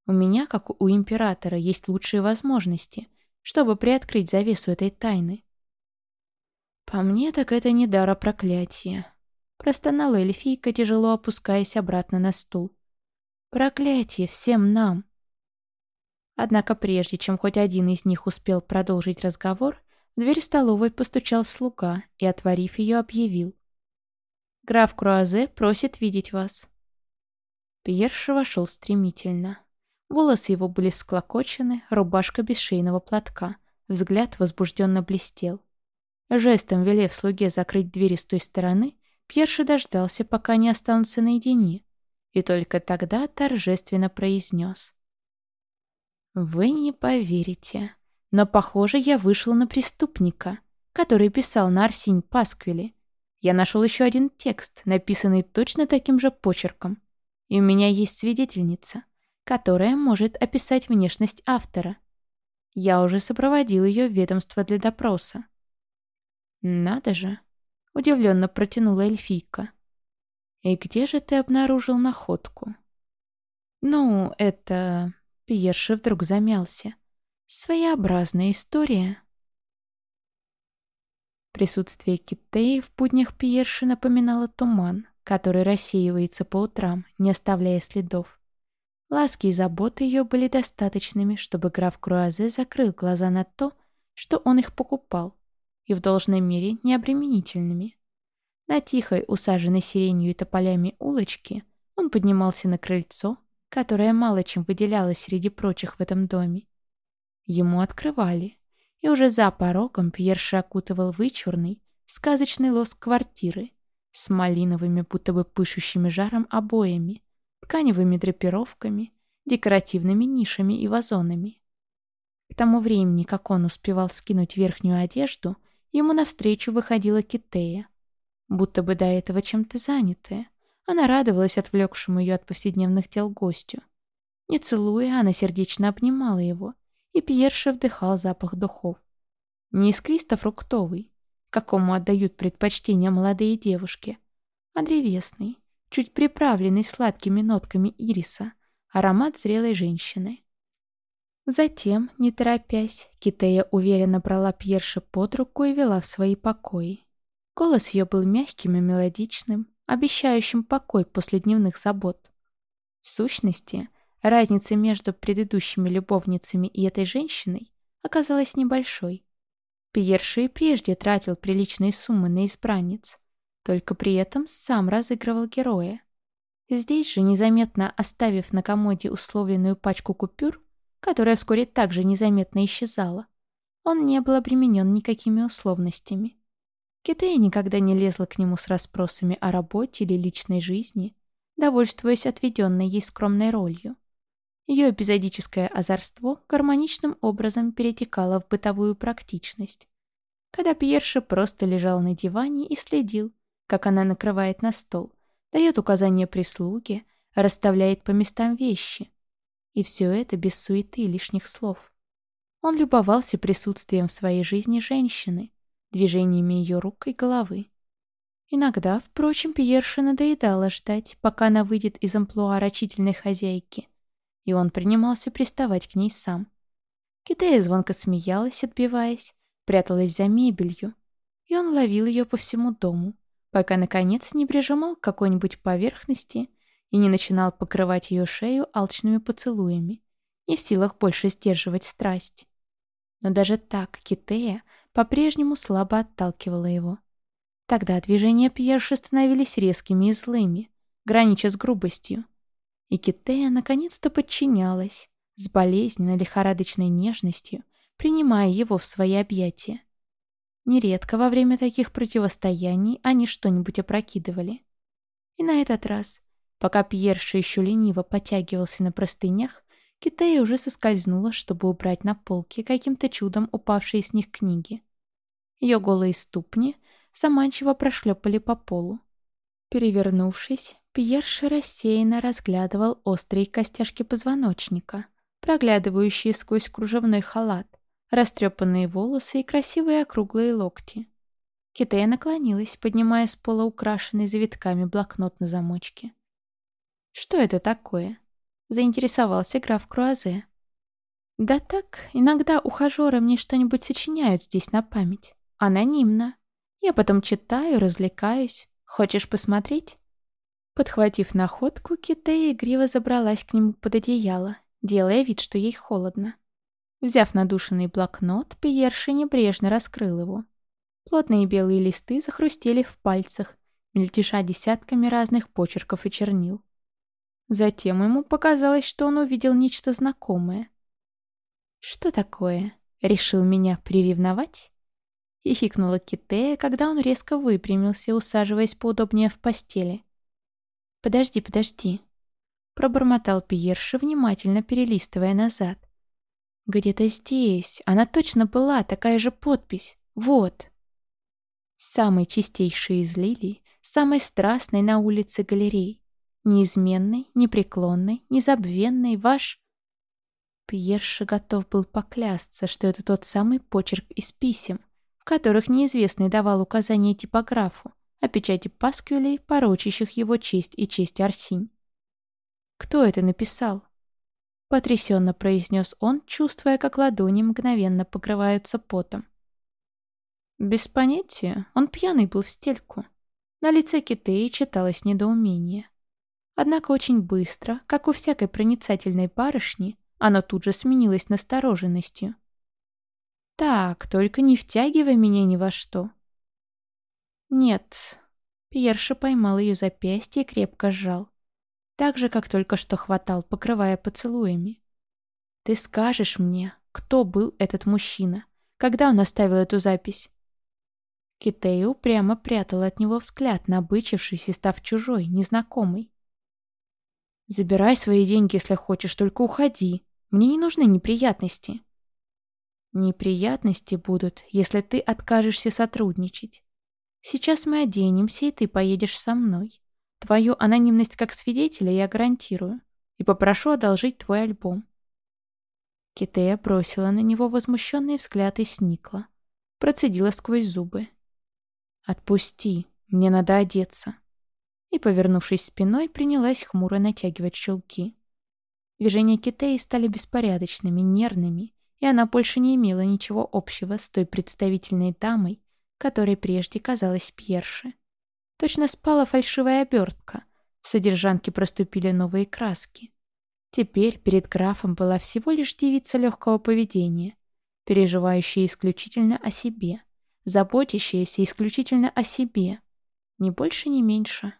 У меня, как у императора, есть лучшие возможности, чтобы приоткрыть завесу этой тайны». «По мне, так это не дар, а проклятие», — простонала эльфийка, тяжело опускаясь обратно на стул. Проклятие всем нам! Однако прежде, чем хоть один из них успел продолжить разговор, дверь столовой постучал слуга и, отворив ее, объявил. «Граф Круазе просит видеть вас». Пьерша вошел стремительно. Волосы его были всклокочены, рубашка без шейного платка, взгляд возбужденно блестел. Жестом велев слуге закрыть двери с той стороны, Пьерша дождался, пока они останутся наедине, и только тогда торжественно произнес. «Вы не поверите, но, похоже, я вышел на преступника, который писал на Арсень Пасквиле. Я нашел еще один текст, написанный точно таким же почерком, и у меня есть свидетельница, которая может описать внешность автора. Я уже сопроводил ее в ведомство для допроса». «Надо же!» — удивленно протянула эльфийка. «И где же ты обнаружил находку?» «Ну, это...» Пьерши вдруг замялся. «Своеобразная история». Присутствие Китеи в буднях Пьерши напоминало туман, который рассеивается по утрам, не оставляя следов. Ласки и заботы ее были достаточными, чтобы граф Круазе закрыл глаза на то, что он их покупал, и в должной мере необременительными. На тихой, усаженной сиренью и тополями улочке он поднимался на крыльцо, которое мало чем выделялось среди прочих в этом доме. Ему открывали, и уже за порогом Пьерша окутывал вычурный, сказочный лоск квартиры с малиновыми, будто бы пышущими жаром обоями, тканевыми драпировками, декоративными нишами и вазонами. К тому времени, как он успевал скинуть верхнюю одежду, ему навстречу выходила Китея, будто бы до этого чем-то занятая. Она радовалась отвлекшему ее от повседневных дел гостю. Не целуя, она сердечно обнимала его, и Пьерша вдыхал запах духов. Не искристо-фруктовый, какому отдают предпочтение молодые девушки, а древесный, чуть приправленный сладкими нотками ириса, аромат зрелой женщины. Затем, не торопясь, Китея уверенно брала Пьерша под руку и вела в свои покои. Голос ее был мягким и мелодичным, обещающим покой после дневных забот. В сущности, разница между предыдущими любовницами и этой женщиной оказалась небольшой. Пьерши прежде тратил приличные суммы на избранниц, только при этом сам разыгрывал героя. Здесь же, незаметно оставив на комоде условленную пачку купюр, которая вскоре также незаметно исчезала, он не был обременен никакими условностями. Китая никогда не лезла к нему с расспросами о работе или личной жизни, довольствуясь отведенной ей скромной ролью. Ее эпизодическое озорство гармоничным образом перетекало в бытовую практичность. Когда Пьерша просто лежал на диване и следил, как она накрывает на стол, дает указания прислуге, расставляет по местам вещи. И все это без суеты и лишних слов. Он любовался присутствием в своей жизни женщины, движениями ее рук и головы. Иногда, впрочем, Пьерше надоедало ждать, пока она выйдет из амплуа рачительной хозяйки, и он принимался приставать к ней сам. Китая звонко смеялась, отбиваясь, пряталась за мебелью, и он ловил ее по всему дому, пока, наконец, не прижимал к какой-нибудь поверхности и не начинал покрывать ее шею алчными поцелуями, не в силах больше сдерживать страсть. Но даже так Китея по-прежнему слабо отталкивала его. Тогда движения Пьерши становились резкими и злыми, гранича с грубостью. И Китея наконец-то подчинялась, с болезненной лихорадочной нежностью, принимая его в свои объятия. Нередко во время таких противостояний они что-нибудь опрокидывали. И на этот раз, пока Пьерша еще лениво потягивался на простынях, Китая уже соскользнула, чтобы убрать на полке каким-то чудом упавшие с них книги. Ее голые ступни заманчиво прошлепали по полу. Перевернувшись, Пьерша рассеянно разглядывал острые костяшки позвоночника, проглядывающие сквозь кружевной халат, растрепанные волосы и красивые округлые локти. Китая наклонилась, поднимая с пола украшенный завитками блокнот на замочке. «Что это такое?» — заинтересовался граф Круазе. «Да так, иногда ухажеры мне что-нибудь сочиняют здесь на память. Анонимно. Я потом читаю, развлекаюсь. Хочешь посмотреть?» Подхватив находку, Китая игриво забралась к нему под одеяло, делая вид, что ей холодно. Взяв надушенный блокнот, Пьерша небрежно раскрыл его. Плотные белые листы захрустели в пальцах, мельтеша десятками разных почерков и чернил. Затем ему показалось, что он увидел нечто знакомое. «Что такое? Решил меня приревновать?» Хихикнула Китея, когда он резко выпрямился, усаживаясь поудобнее в постели. «Подожди, подожди», — пробормотал Пьерша, внимательно перелистывая назад. «Где-то здесь. Она точно была, такая же подпись. Вот». Самый чистейший из лилий, самой страстной на улице галерей. Неизменный, непреклонный, незабвенный ваш... Пьерша готов был поклясться, что это тот самый почерк из писем, в которых неизвестный давал указания типографу о печати пасквилей, порочащих его честь и честь Арсинь. «Кто это написал?» Потрясенно произнес он, чувствуя, как ладони мгновенно покрываются потом. Без понятия, он пьяный был в стельку. На лице Китеи читалось недоумение. Однако очень быстро, как у всякой проницательной барышни, оно тут же сменилось настороженностью. «Так, только не втягивай меня ни во что». «Нет». Пьерша поймал ее запястье и крепко сжал. Так же, как только что хватал, покрывая поцелуями. «Ты скажешь мне, кто был этот мужчина? Когда он оставил эту запись?» Китею прямо прятал от него взгляд, набычившийся, став чужой, незнакомый. «Забирай свои деньги, если хочешь, только уходи. Мне не нужны неприятности». «Неприятности будут, если ты откажешься сотрудничать. Сейчас мы оденемся, и ты поедешь со мной. Твою анонимность как свидетеля я гарантирую. И попрошу одолжить твой альбом». Китея бросила на него возмущенный взгляд и сникла. Процедила сквозь зубы. «Отпусти, мне надо одеться». И, повернувшись спиной, принялась хмуро натягивать щелки. Движения Китеи стали беспорядочными, нервными, и она больше не имела ничего общего с той представительной дамой, которой прежде казалась Пьерше. Точно спала фальшивая обертка, в содержанке проступили новые краски. Теперь перед графом была всего лишь девица легкого поведения, переживающая исключительно о себе заботящаяся исключительно о себе. Ни больше, ни меньше.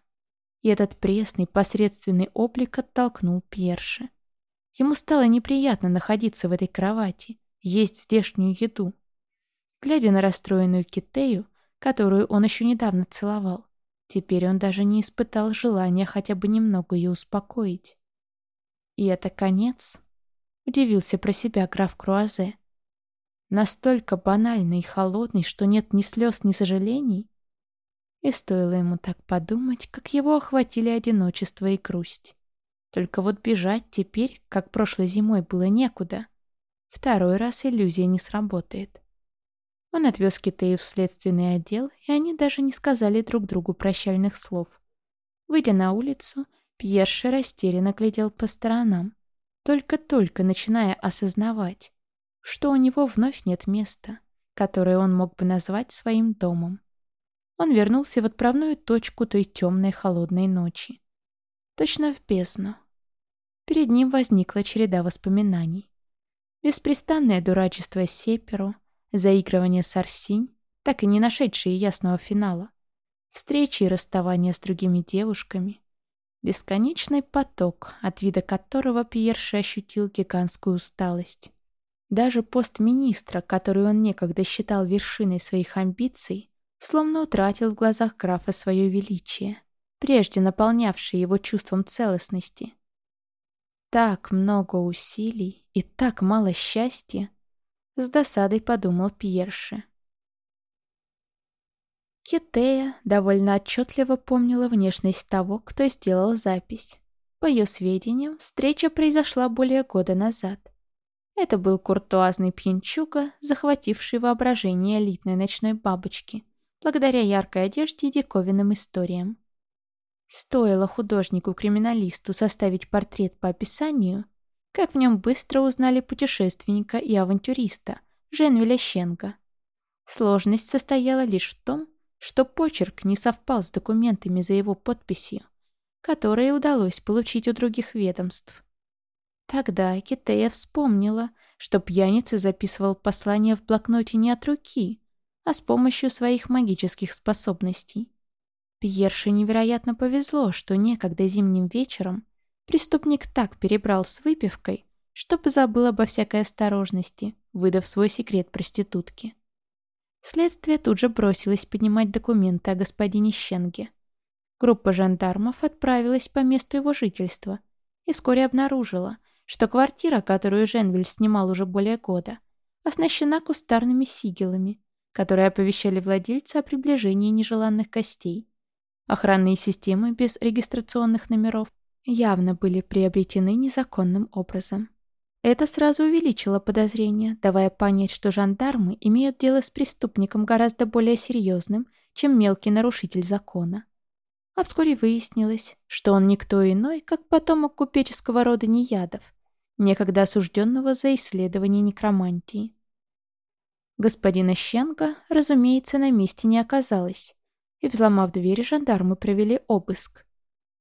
И этот пресный, посредственный облик оттолкнул Пьерши. Ему стало неприятно находиться в этой кровати, есть здешнюю еду. Глядя на расстроенную Китею, которую он еще недавно целовал, теперь он даже не испытал желания хотя бы немного ее успокоить. И это конец? Удивился про себя граф Круазе. Настолько банальный и холодный, что нет ни слез, ни сожалений. И стоило ему так подумать, как его охватили одиночество и грусть. Только вот бежать теперь, как прошлой зимой, было некуда. Второй раз иллюзия не сработает. Он отвез Китею в следственный отдел, и они даже не сказали друг другу прощальных слов. Выйдя на улицу, Пьерши растерянно глядел по сторонам, только-только начиная осознавать, что у него вновь нет места, которое он мог бы назвать своим домом. Он вернулся в отправную точку той темной холодной ночи. Точно в бездну. Перед ним возникла череда воспоминаний. Беспрестанное дурачество Сеперу, заигрывание с Арсинь, так и не нашедшие ясного финала, встречи и расставания с другими девушками, бесконечный поток, от вида которого Пьерши ощутил гигантскую усталость. Даже пост министра, который он некогда считал вершиной своих амбиций, словно утратил в глазах графа свое величие, прежде наполнявшее его чувством целостности. Так много усилий и так мало счастья, с досадой подумал Пьерше. Китея довольно отчетливо помнила внешность того, кто сделал запись. По ее сведениям, встреча произошла более года назад. Это был куртуазный пьянчуга, захвативший воображение элитной ночной бабочки, благодаря яркой одежде и диковинным историям. Стоило художнику-криминалисту составить портрет по описанию, как в нем быстро узнали путешественника и авантюриста Женвеля Щенга. Сложность состояла лишь в том, что почерк не совпал с документами за его подписью, которые удалось получить у других ведомств. Тогда Китея вспомнила, что пьяница записывал послание в блокноте не от руки, а с помощью своих магических способностей. Пьерше невероятно повезло, что некогда зимним вечером преступник так перебрал с выпивкой, что позабыл обо всякой осторожности, выдав свой секрет проститутке. Следствие тут же бросилось поднимать документы о господине Щенге. Группа жандармов отправилась по месту его жительства и вскоре обнаружила – что квартира, которую Женвиль снимал уже более года, оснащена кустарными сигелами, которые оповещали владельца о приближении нежеланных гостей. Охранные системы без регистрационных номеров явно были приобретены незаконным образом. Это сразу увеличило подозрения, давая понять, что жандармы имеют дело с преступником гораздо более серьезным, чем мелкий нарушитель закона. А вскоре выяснилось, что он никто иной, как потомок купеческого рода неядов, некогда осужденного за исследование некромантии. Господина Щенка, разумеется, на месте не оказалось, и, взломав дверь, жандармы провели обыск.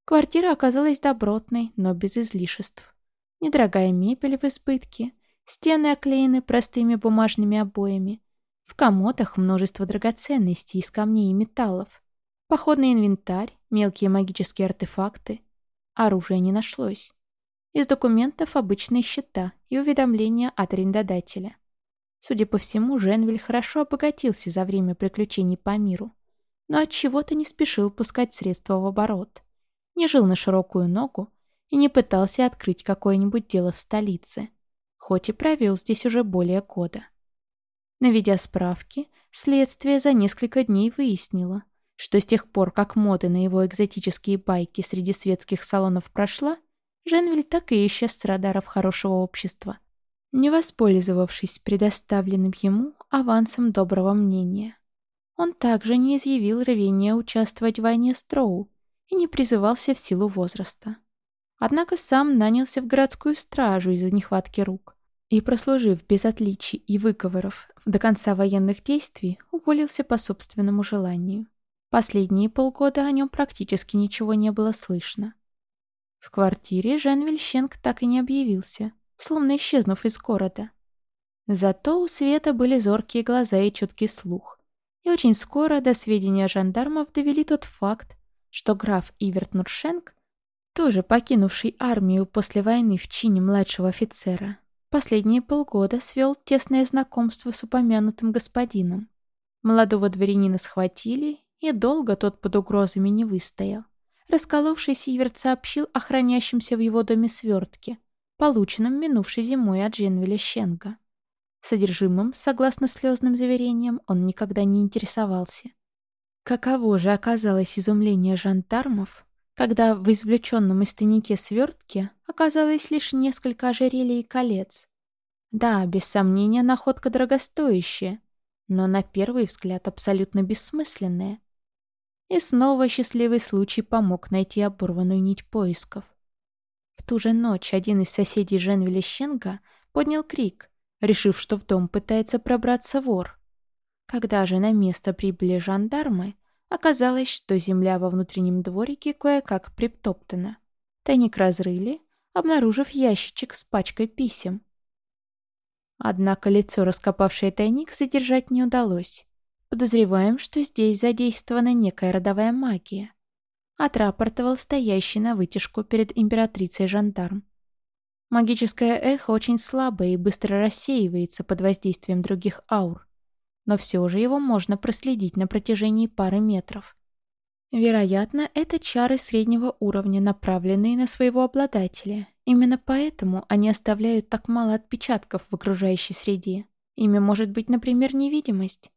Квартира оказалась добротной, но без излишеств. Недорогая мебель в избытке, стены оклеены простыми бумажными обоями, в комодах множество драгоценностей из камней и металлов, походный инвентарь, мелкие магические артефакты. Оружия не нашлось. Из документов обычные счета и уведомления от арендодателя. Судя по всему, Женвиль хорошо обогатился за время приключений по миру, но от чего то не спешил пускать средства в оборот. Не жил на широкую ногу и не пытался открыть какое-нибудь дело в столице, хоть и провел здесь уже более года. Наведя справки, следствие за несколько дней выяснило, что с тех пор, как мода на его экзотические байки среди светских салонов прошла, Женвиль так и исчез с радаров хорошего общества, не воспользовавшись предоставленным ему авансом доброго мнения. Он также не изъявил рвения участвовать в войне с Троу и не призывался в силу возраста. Однако сам нанялся в городскую стражу из-за нехватки рук и, прослужив без отличий и выговоров до конца военных действий, уволился по собственному желанию. Последние полгода о нем практически ничего не было слышно. В квартире Жан Вильщенк так и не объявился, словно исчезнув из города. Зато у Света были зоркие глаза и чуткий слух. И очень скоро до сведения жандармов довели тот факт, что граф Иверт Нуршенк, тоже покинувший армию после войны в чине младшего офицера, последние полгода свел тесное знакомство с упомянутым господином. Молодого дворянина схватили, и долго тот под угрозами не выстоял. Расколовший Сиверт сообщил о хранящемся в его доме свертке, полученном минувшей зимой от Женвеля Щенга. Содержимым, согласно слезным заверениям, он никогда не интересовался. Каково же оказалось изумление жандармов, когда в извлеченном из тайнике свертке оказалось лишь несколько ожерелий и колец. Да, без сомнения, находка дорогостоящая, но на первый взгляд абсолютно бессмысленная. И снова счастливый случай помог найти оборванную нить поисков. В ту же ночь один из соседей Женвеля Щенга поднял крик, решив, что в дом пытается пробраться вор. Когда же на место прибыли жандармы, оказалось, что земля во внутреннем дворике кое-как приптоптана. Тайник разрыли, обнаружив ящичек с пачкой писем. Однако лицо, раскопавшее тайник, задержать не удалось. Подозреваем, что здесь задействована некая родовая магия. Отрапортовал стоящий на вытяжку перед императрицей жандарм. Магическое эхо очень слабое и быстро рассеивается под воздействием других аур. Но все же его можно проследить на протяжении пары метров. Вероятно, это чары среднего уровня, направленные на своего обладателя. Именно поэтому они оставляют так мало отпечатков в окружающей среде. Ими может быть, например, невидимость.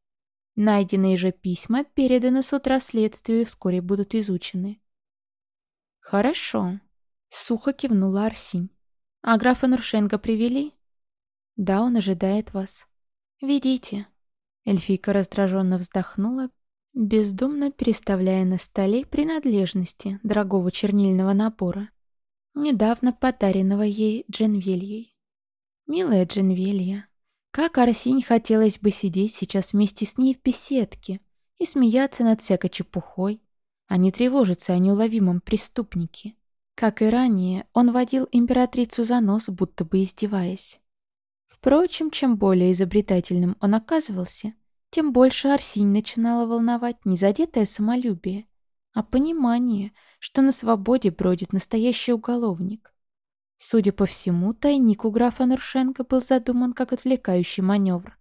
Найденные же письма переданы с утра следствию и вскоре будут изучены. «Хорошо», — сухо кивнула Арсинь. «А графа Нуршенко привели?» «Да, он ожидает вас». «Ведите». Эльфийка раздраженно вздохнула, бездумно переставляя на столе принадлежности дорогого чернильного набора, недавно подаренного ей Дженвельей. Милая Дженвелья, как Арсинь хотелось бы сидеть сейчас вместе с ней в беседке и смеяться над всякой чепухой, а не тревожиться о неуловимом преступнике. Как и ранее, он водил императрицу за нос, будто бы издеваясь. Впрочем, чем более изобретательным он оказывался, тем больше Арсинь начинала волновать не задетое самолюбие, а понимание, что на свободе бродит настоящий уголовник. Судя по всему, тайник у графа Нуршенко был задуман как отвлекающий маневр.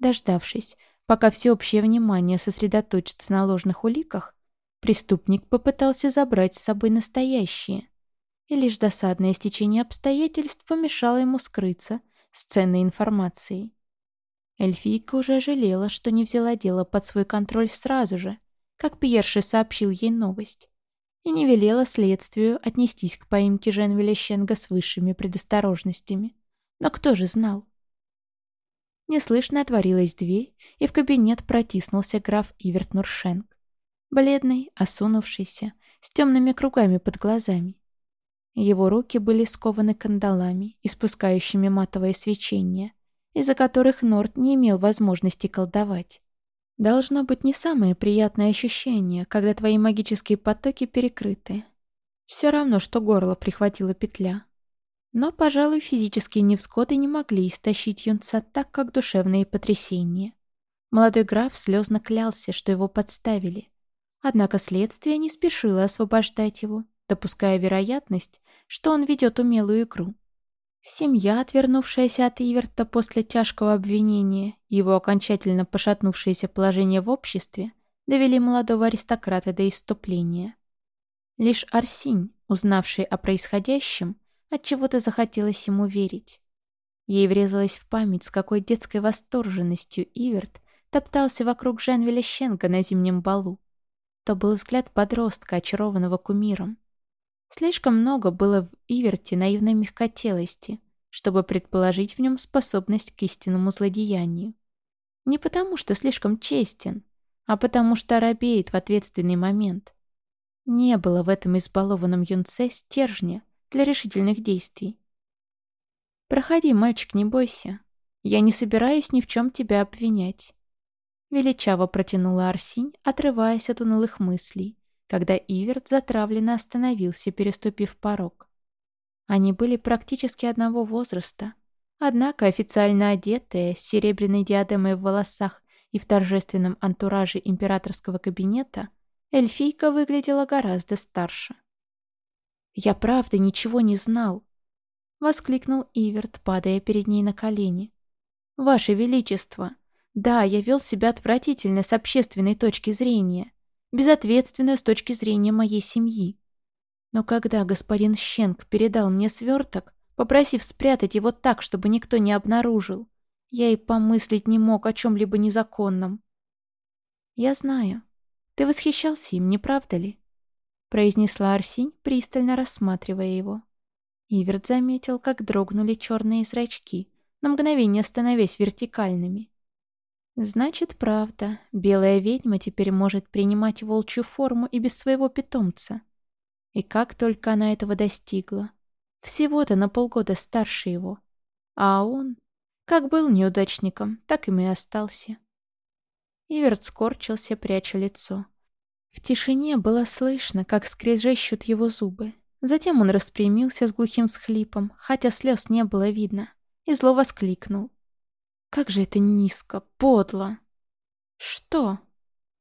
Дождавшись, пока всеобщее внимание сосредоточится на ложных уликах, преступник попытался забрать с собой настоящие. И лишь досадное стечение обстоятельств помешало ему скрыться с ценной информацией. Эльфийка уже жалела, что не взяла дело под свой контроль сразу же, как Пьерши сообщил ей новость, и не велела следствию отнестись к поимке Женвеля Щенга с высшими предосторожностями. Но кто же знал? Неслышно отворилась дверь, и в кабинет протиснулся граф Иверт Нуршенг. Бледный, осунувшийся, с темными кругами под глазами. Его руки были скованы кандалами, испускающими матовое свечение, из-за которых Норд не имел возможности колдовать. Должно быть не самое приятное ощущение, когда твои магические потоки перекрыты. Все равно, что горло прихватила петля. Но, пожалуй, физические невзгоды не могли истощить юнца так, как душевные потрясения. Молодой граф слезно клялся, что его подставили. Однако следствие не спешило освобождать его, допуская вероятность, что он ведет умелую игру. Семья, отвернувшаяся от Иверта после тяжкого обвинения, его окончательно пошатнувшееся положение в обществе, довели молодого аристократа до иступления. Лишь Арсинь, узнавший о происходящем, отчего-то захотелось ему верить. Ей врезалась в память, с какой детской восторженностью Иверт топтался вокруг Женвеля Щенга на зимнем балу. То был взгляд подростка, очарованного кумиром. Слишком много было в Иверте наивной мягкотелости, чтобы предположить в нем способность к истинному злодеянию. Не потому, что слишком честен, а потому что робеет в ответственный момент. Не было в этом избалованном юнце стержня для решительных действий. «Проходи, мальчик, не бойся. Я не собираюсь ни в чем тебя обвинять». Величаво протянула Арсинь, отрываясь от унылых мыслей когда Иверт затравленно остановился, переступив порог. Они были практически одного возраста, однако официально одетая, с серебряной диадемой в волосах и в торжественном антураже императорского кабинета, эльфийка выглядела гораздо старше. «Я правда ничего не знал», — воскликнул Иверт, падая перед ней на колени. «Ваше Величество, да, я вел себя отвратительно с общественной точки зрения, безответственная с точки зрения моей семьи. Но когда господин Щенк передал мне сверток, попросив спрятать его так, чтобы никто не обнаружил, я и помыслить не мог о чем-либо незаконном. «Я знаю. Ты восхищался им, не правда ли?» произнесла Арсинь, пристально рассматривая его. Иверт заметил, как дрогнули черные зрачки, на мгновение становясь вертикальными. Значит, правда, белая ведьма теперь может принимать волчью форму и без своего питомца. И как только она этого достигла. Всего-то на полгода старше его. А он, как был неудачником, так им и остался. Иверт скорчился, пряча лицо. В тишине было слышно, как скрежещут его зубы. Затем он распрямился с глухим схлипом, хотя слез не было видно, и зло воскликнул. Как же это низко, подло. Что?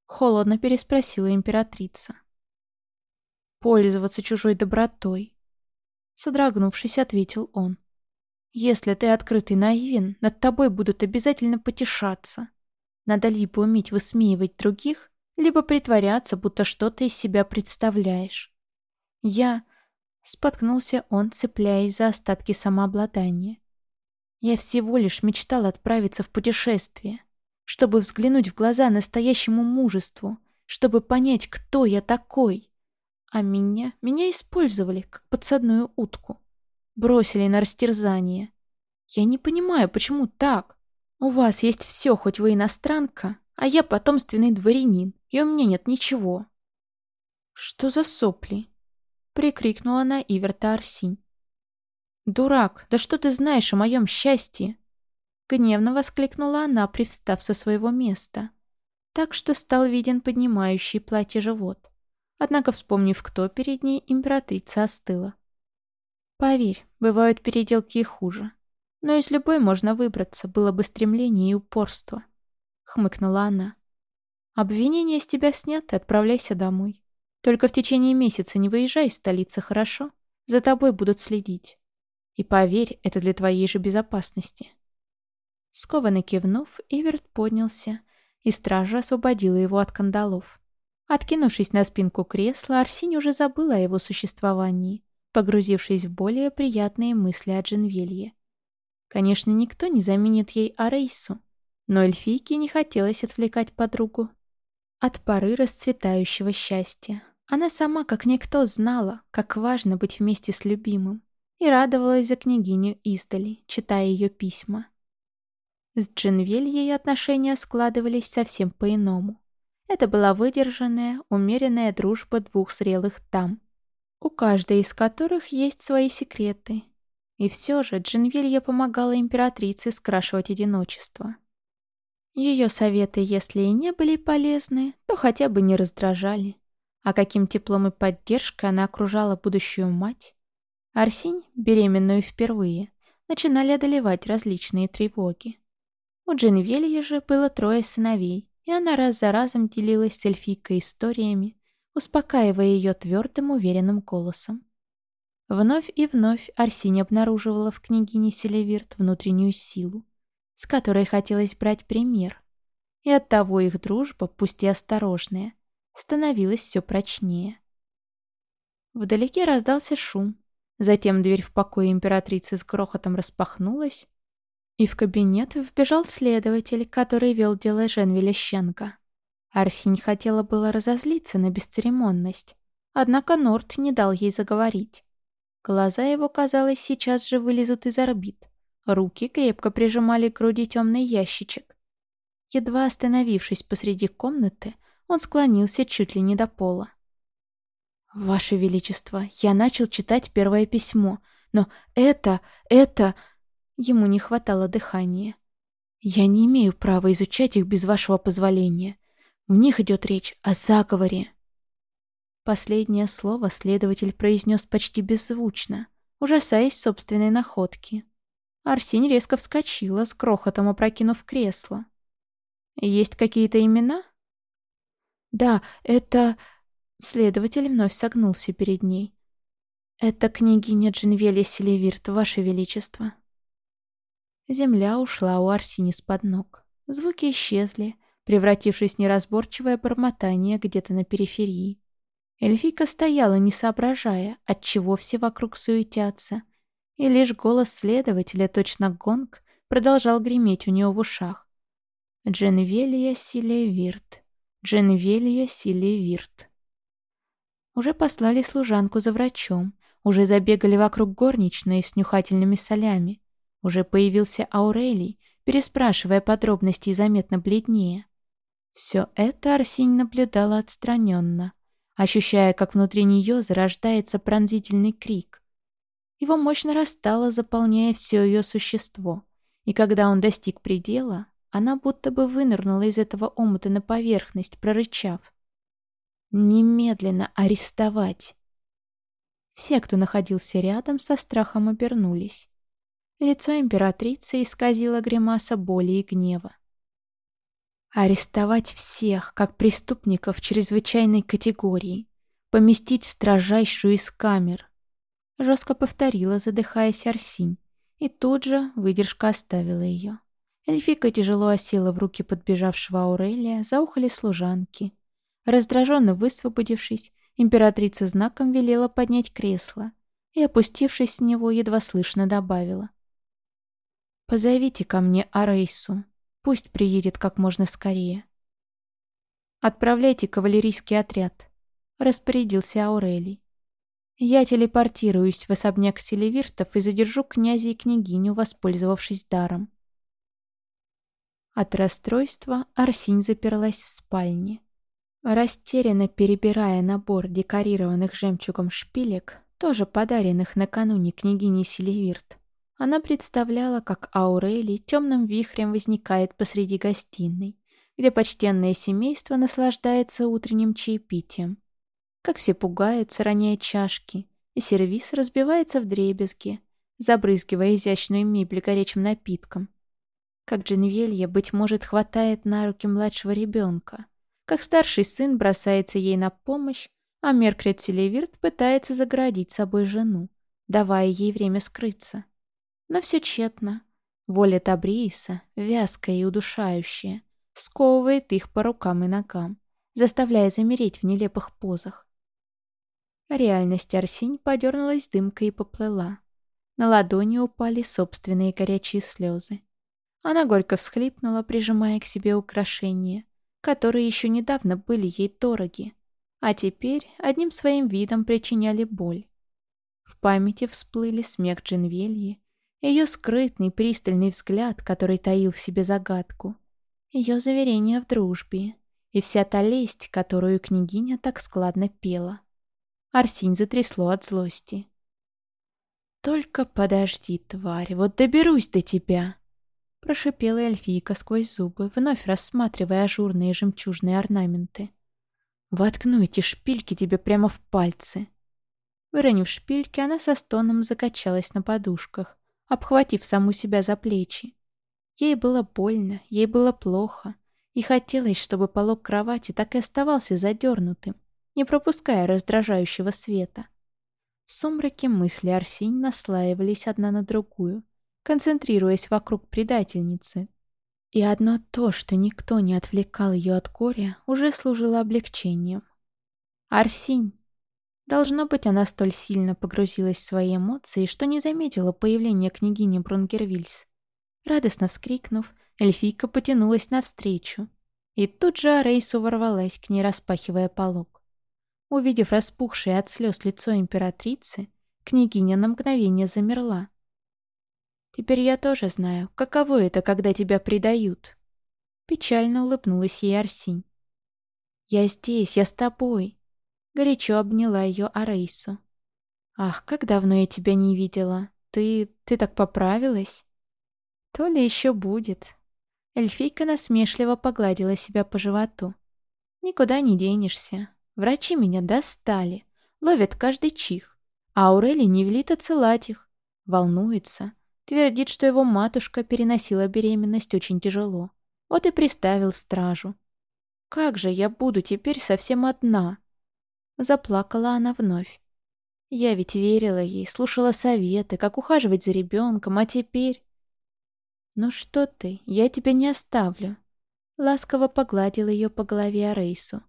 Холодно переспросила императрица. Пользоваться чужой добротой. Содрогнувшись, ответил он. Если ты открытый наивен, над тобой будут обязательно потешаться. Надо либо уметь высмеивать других, либо притворяться, будто что-то из себя представляешь. Я... Споткнулся он, цепляясь за остатки самообладания. Я всего лишь мечтал отправиться в путешествие, чтобы взглянуть в глаза настоящему мужеству, чтобы понять, кто я такой. А меня, меня использовали, как подсадную утку. Бросили на растерзание. Я не понимаю, почему так? У вас есть все, хоть вы иностранка, а я потомственный дворянин, и у меня нет ничего. Что за сопли? Прикрикнула на Иверта Арсинь. «Дурак, да что ты знаешь о моем счастье?» Гневно воскликнула она, привстав со своего места. Так что стал виден поднимающий платье живот. Однако, вспомнив, кто перед ней, императрица остыла. «Поверь, бывают переделки и хуже. Но из любой можно выбраться, было бы стремление и упорство», — хмыкнула она. «Обвинения с тебя сняты, отправляйся домой. Только в течение месяца не выезжай из столицы, хорошо? За тобой будут следить. И поверь, это для твоей же безопасности». Скованно кивнув, Иверт поднялся, и стража освободила его от кандалов. Откинувшись на спинку кресла, Арсинь уже забыла о его существовании, погрузившись в более приятные мысли о Джинвелье. Конечно, никто не заменит ей Арейсу, но эльфийке не хотелось отвлекать подругу от поры расцветающего счастья. Она сама, как никто, знала, как важно быть вместе с любимым, и радовалась за княгиню издали, читая ее письма. С Джинвельей отношения складывались совсем по-иному. Это была выдержанная, умеренная дружба двух зрелых дам, у каждой из которых есть свои секреты, и все же Джинвилья помогала императрице скрашивать одиночество. Ее советы, если и не были полезны, то хотя бы не раздражали. А каким теплом и поддержкой она окружала будущую мать. Арсинь, беременную впервые, начинали одолевать различные тревоги. У Джинвелья же было трое сыновей, и она раз за разом делилась с эльфийкой историями, успокаивая ее твердым, уверенным голосом. Вновь и вновь Арсинь обнаруживала в княгине Селевирт внутреннюю силу, с которой хотелось брать пример. И оттого их дружба, пусть и осторожная, становилась все прочнее. Вдалеке раздался шум. Затем дверь в покое императрицы с грохотом распахнулась, и в кабинет вбежал следователь, который вел дело Женвеля Щенка. Арсинь хотела было разозлиться на бесцеремонность, однако Норт не дал ей заговорить. Глаза его, казалось, сейчас же вылезут из орбит. Руки крепко прижимали к груди темный ящичек. Едва остановившись посреди комнаты, он склонился чуть ли не до пола. «Ваше Величество, я начал читать первое письмо, но это, это...» Ему не хватало дыхания. «Я не имею права изучать их без вашего позволения. В них идет речь о заговоре». Последнее слово следователь произнес почти беззвучно, ужасаясь собственной находки. Арсень резко вскочила, с крохотом опрокинув кресло. «Есть какие-то имена?» «Да, это...» Следователь вновь согнулся перед ней. «Это княгиня Джинвелья Селевирт, Ваше Величество». Земля ушла у Арсини с-под ног. Звуки исчезли, превратившись в неразборчивое бормотание где-то на периферии. Эльфийка стояла, не соображая, от чего все вокруг суетятся, и лишь голос следователя, точно гонг, продолжал греметь у нее в ушах. «Дженвелия Силевирт, Дженвелия Силевирт». Уже послали служанку за врачом, уже забегали вокруг горничные с нюхательными солями, уже появился Аурелий, переспрашивая подробности и заметно бледнее. Все это Арсень наблюдала отстраненно ощущая, как внутри нее зарождается пронзительный крик. Его мощь нарастала, заполняя все ее существо, и когда он достиг предела, она будто бы вынырнула из этого омута на поверхность, прорычав. «Немедленно арестовать!» Все, кто находился рядом, со страхом обернулись. Лицо императрицы исказило гримаса боли и гнева. Арестовать всех, как преступников чрезвычайной категории. Поместить в строжайшую из камер. Жестко повторила, задыхаясь Арсинь. И тут же выдержка оставила ее. Эльфика тяжело осела в руки подбежавшего Аурелия, заухали служанки. Раздраженно высвободившись, императрица знаком велела поднять кресло и, опустившись в него, едва слышно добавила. «Позовите ко мне Арейсу. пусть приедет как можно скорее. «Отправляйте кавалерийский отряд», — распорядился Аурелий. «Я телепортируюсь в особняк Селивиртов и задержу князя и княгиню, воспользовавшись даром». От расстройства Арсинь заперлась в спальне. Растерянно перебирая набор декорированных жемчугом шпилек, тоже подаренных накануне княгине Селивирт, она представляла, как Аурели темным вихрем возникает посреди гостиной, где почтенное семейство наслаждается утренним чаепитием. Как все пугаются, роняя чашки, и сервиз разбивается в дребезги, забрызгивая изящную мебель горячим напитком. Как Дженвелья, быть может, хватает на руки младшего ребенка, как старший сын бросается ей на помощь, а Меркрет Селевирт пытается заградить собой жену, давая ей время скрыться. Но все тщетно. Воля Табрииса, вязкая и удушающая, сковывает их по рукам и ногам, заставляя замереть в нелепых позах. Реальность Арсень подернулась дымкой и поплыла. На ладони упали собственные горячие слезы. Она горько всхлипнула, прижимая к себе украшения, которые еще недавно были ей дороги, а теперь одним своим видом причиняли боль. В памяти всплыли смех Джинвельи, ее скрытный пристальный взгляд, который таил в себе загадку, ее заверение в дружбе и вся та лесть, которую княгиня так складно пела. Арсинь затрясло от злости. «Только подожди, тварь, вот доберусь до тебя!» Прошипела эльфийка сквозь зубы, вновь рассматривая ажурные жемчужные орнаменты. «Воткну эти шпильки тебе прямо в пальцы!» Выронив шпильки, она со стоном закачалась на подушках, обхватив саму себя за плечи. Ей было больно, ей было плохо, и хотелось, чтобы полог кровати так и оставался задернутым, не пропуская раздражающего света. В сумраке мысли Арсень наслаивались одна на другую, концентрируясь вокруг предательницы. И одно то, что никто не отвлекал ее от горя, уже служило облегчением. Арсинь. Должно быть, она столь сильно погрузилась в свои эмоции, что не заметила появления княгини Брунгервильс. Радостно вскрикнув, эльфийка потянулась навстречу. И тут же Рейсу ворвалась к ней, распахивая полог. Увидев распухшее от слез лицо императрицы, княгиня на мгновение замерла, Теперь я тоже знаю, каково это, когда тебя предают. Печально улыбнулась ей Арсинь. «Я здесь, я с тобой!» Горячо обняла ее Арейсу. «Ах, как давно я тебя не видела! Ты... ты так поправилась?» «То ли еще будет». Эльфийка насмешливо погладила себя по животу. «Никуда не денешься. Врачи меня достали. Ловят каждый чих. А Аурели не велит отсылать их. Волнуется. Твердит, что его матушка переносила беременность очень тяжело. Вот и приставил стражу. «Как же я буду теперь совсем одна?» Заплакала она вновь. Я ведь верила ей, слушала советы, как ухаживать за ребенком, а теперь... «Ну что ты, я тебя не оставлю», — ласково погладила ее по голове Арейсу.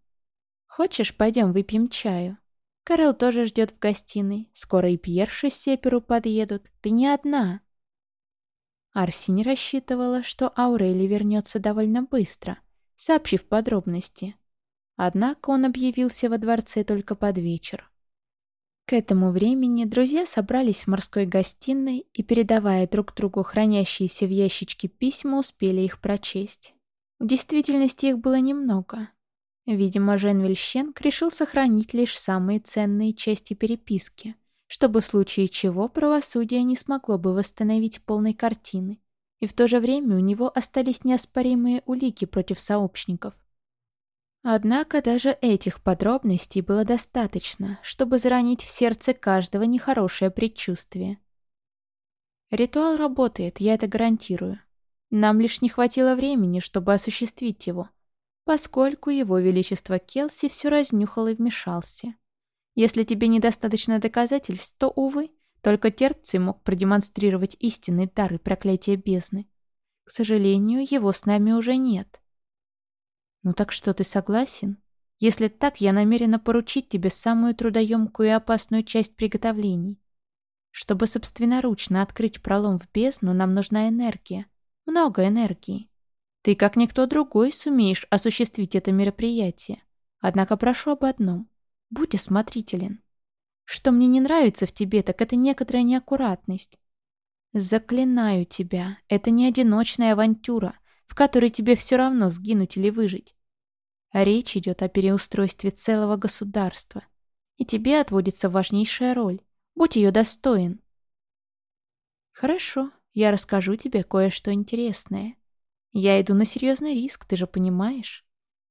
«Хочешь, пойдем выпьем чаю? Карел тоже ждет в гостиной. Скоро и Пьерша с Сеперу подъедут. Ты не одна». Арси рассчитывала, что Аурели вернется довольно быстро, сообщив подробности. Однако он объявился во дворце только под вечер. К этому времени друзья собрались в морской гостиной и, передавая друг другу хранящиеся в ящичке письма, успели их прочесть. В действительности их было немного. Видимо, Жен Вильщенк решил сохранить лишь самые ценные части переписки — чтобы в случае чего правосудие не смогло бы восстановить полной картины, и в то же время у него остались неоспоримые улики против сообщников. Однако даже этих подробностей было достаточно, чтобы заранить в сердце каждого нехорошее предчувствие. Ритуал работает, я это гарантирую. Нам лишь не хватило времени, чтобы осуществить его, поскольку его величество Келси все разнюхал и вмешался. Если тебе недостаточно доказательств, то, увы, только Терпций мог продемонстрировать истинный дар и проклятие бездны. К сожалению, его с нами уже нет. Ну так что, ты согласен? Если так, я намерена поручить тебе самую трудоемкую и опасную часть приготовлений. Чтобы собственноручно открыть пролом в бездну, нам нужна энергия. Много энергии. Ты, как никто другой, сумеешь осуществить это мероприятие. Однако прошу об одном. Будь осмотрителен. Что мне не нравится в тебе, так это некоторая неаккуратность. Заклинаю тебя, это не одиночная авантюра, в которой тебе все равно сгинуть или выжить. Речь идет о переустройстве целого государства. И тебе отводится важнейшая роль. Будь ее достоин. Хорошо, я расскажу тебе кое-что интересное. Я иду на серьезный риск, ты же понимаешь?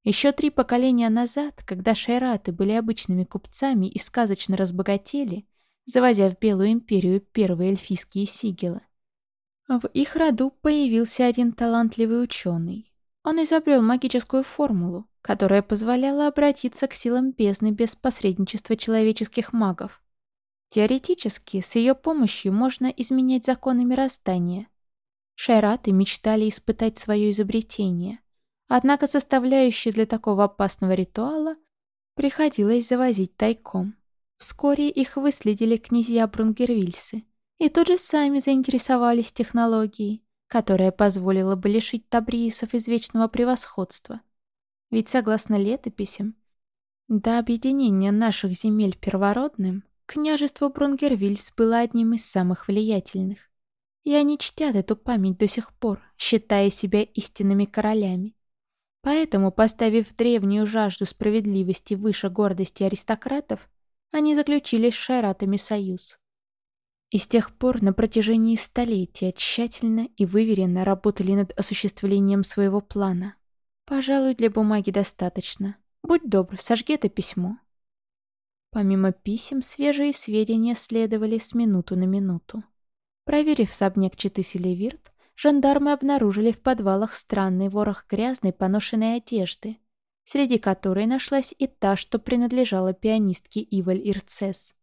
Еще три поколения назад, когда шайраты были обычными купцами и сказочно разбогатели, завозя в Белую империю первые эльфийские сигилы, в их роду появился один талантливый ученый. Он изобрел магическую формулу, которая позволяла обратиться к силам бездны без посредничества человеческих магов. Теоретически, с ее помощью можно изменять законы мироздания. Шайраты мечтали испытать свое изобретение. Однако составляющие для такого опасного ритуала приходилось завозить тайком. Вскоре их выследили князья Брунгервильсы и тут же сами заинтересовались технологией, которая позволила бы лишить табрисов из вечного превосходства. Ведь согласно летописям, до объединения наших земель первородным, княжество Брунгервильс было одним из самых влиятельных. И они чтят эту память до сих пор, считая себя истинными королями. Поэтому, поставив древнюю жажду справедливости выше гордости аристократов, они заключили с шайратами союз. И с тех пор на протяжении столетия тщательно и выверенно работали над осуществлением своего плана. Пожалуй, для бумаги достаточно. Будь добр, сожги это письмо. Помимо писем, свежие сведения следовали с минуту на минуту. Проверив особняк Читы Селевирт, жандармы обнаружили в подвалах странный ворох грязной поношенной одежды, среди которой нашлась и та, что принадлежала пианистке Иваль Ирцес.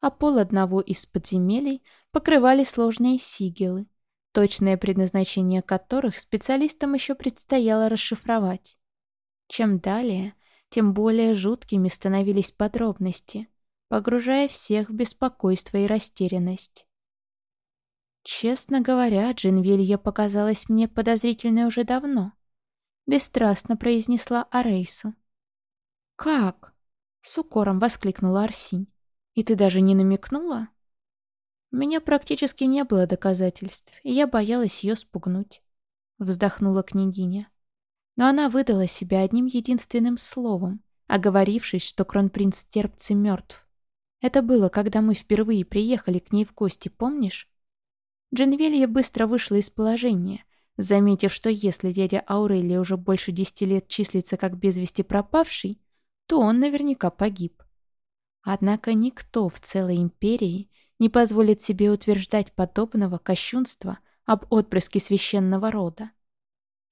А пол одного из подземелий покрывали сложные сигелы, точное предназначение которых специалистам еще предстояло расшифровать. Чем далее, тем более жуткими становились подробности, погружая всех в беспокойство и растерянность. Честно говоря, Джинвилья показалась мне подозрительной уже давно. Бесстрастно произнесла Арейсу. «Как?» — с укором воскликнула Арсинь. «И ты даже не намекнула?» У меня практически не было доказательств, и я боялась ее спугнуть. Вздохнула княгиня. Но она выдала себя одним единственным словом, оговорившись, что кронпринц Терпцы мертв. Это было, когда мы впервые приехали к ней в гости, помнишь? Дженвелья быстро вышла из положения, заметив, что если дядя Аурелия уже больше десяти лет числится как без вести пропавший, то он наверняка погиб. Однако никто в целой империи не позволит себе утверждать подобного кощунства об отпрыске священного рода.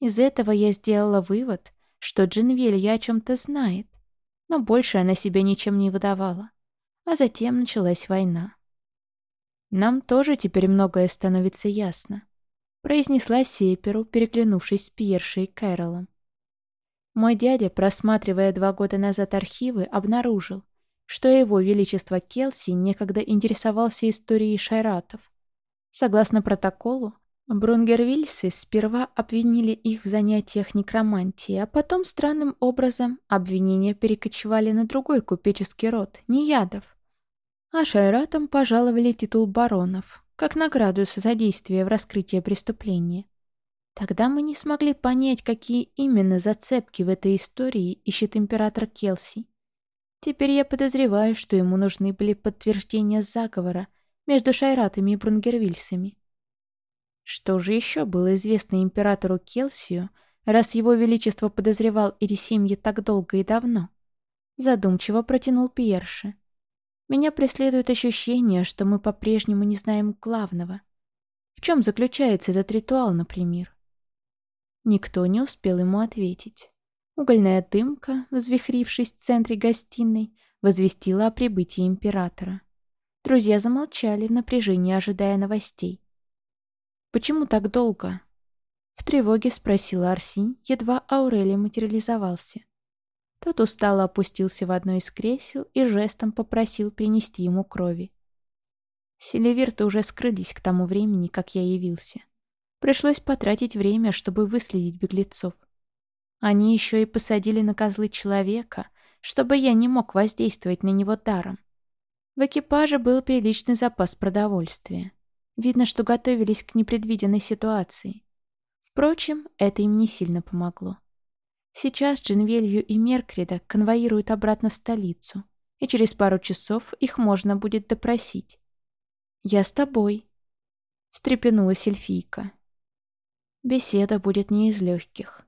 Из этого я сделала вывод, что Джинвилья о чем-то знает, но больше она себя ничем не выдавала. А затем началась война. «Нам тоже теперь многое становится ясно», — произнесла Сеперу, переглянувшись с Пьершей и Кэролом. Мой дядя, просматривая два года назад архивы, обнаружил, что его величество Келси некогда интересовался историей шайратов. Согласно протоколу, Брунгервильсы сперва обвинили их в занятиях некромантией, а потом странным образом обвинения перекочевали на другой купеческий род, Неядов а Шайратам пожаловали титул баронов, как награду за содействие в раскрытии преступления. Тогда мы не смогли понять, какие именно зацепки в этой истории ищет император Келси. Теперь я подозреваю, что ему нужны были подтверждения заговора между Шайратами и Брунгервильсами. Что же еще было известно императору Келсию, раз его величество подозревал эти семьи так долго и давно? Задумчиво протянул Пьерши. Меня преследует ощущение, что мы по-прежнему не знаем главного. В чем заключается этот ритуал, например? Никто не успел ему ответить. Угольная дымка, возвихрившись в центре гостиной, возвестила о прибытии императора. Друзья замолчали в напряжении, ожидая новостей. «Почему так долго?» В тревоге спросила Арсинь, едва Аурелий материализовался. Тот устало опустился в одно из кресел и жестом попросил принести ему крови. Селиверты уже скрылись к тому времени, как я явился. Пришлось потратить время, чтобы выследить беглецов. Они еще и посадили на козлы человека, чтобы я не мог воздействовать на него даром. В экипаже был приличный запас продовольствия. Видно, что готовились к непредвиденной ситуации. Впрочем, это им не сильно помогло. Сейчас Джинвелью и Меркрида конвоируют обратно в столицу, и через пару часов их можно будет допросить. «Я с тобой», — встрепенулась эльфийка. «Беседа будет не из легких.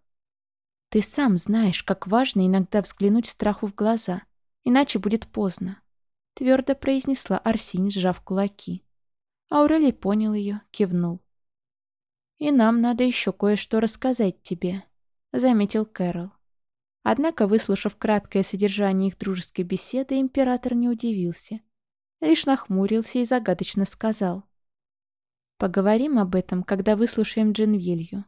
Ты сам знаешь, как важно иногда взглянуть страху в глаза, иначе будет поздно», — твердо произнесла Арсинь, сжав кулаки. Аурелий понял ее, кивнул. «И нам надо еще кое-что рассказать тебе», заметил Кэрол. Однако, выслушав краткое содержание их дружеской беседы, император не удивился. Лишь нахмурился и загадочно сказал. «Поговорим об этом, когда выслушаем Джинвилью.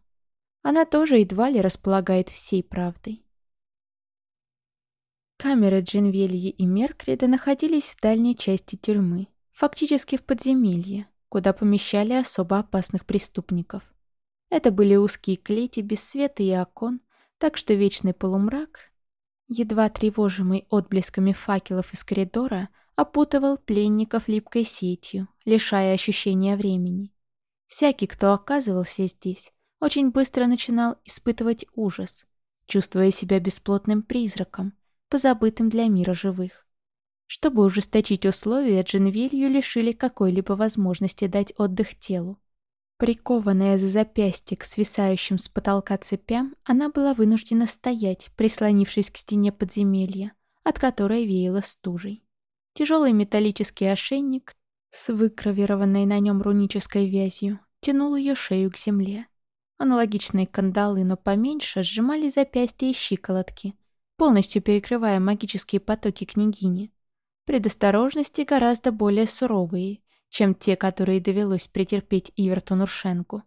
Она тоже едва ли располагает всей правдой». Камеры Джинвельи и Меркрида находились в дальней части тюрьмы, фактически в подземелье, куда помещали особо опасных преступников. Это были узкие клети без света и окон, так что вечный полумрак, едва тревожимый отблесками факелов из коридора, опутывал пленников липкой сетью, лишая ощущения времени. Всякий, кто оказывался здесь, очень быстро начинал испытывать ужас, чувствуя себя бесплотным призраком, позабытым для мира живых. Чтобы ужесточить условия, Джинвилью лишили какой-либо возможности дать отдых телу. Прикованная за запястье к свисающим с потолка цепям, она была вынуждена стоять, прислонившись к стене подземелья, от которой веяло стужей. Тяжелый металлический ошейник с выгравированной на нем рунической вязью тянул ее шею к земле. Аналогичные кандалы, но поменьше, сжимали запястья и щиколотки, полностью перекрывая магические потоки княгини. Предосторожности гораздо более суровые, чем те, которые довелось претерпеть Иверту Нуршенку.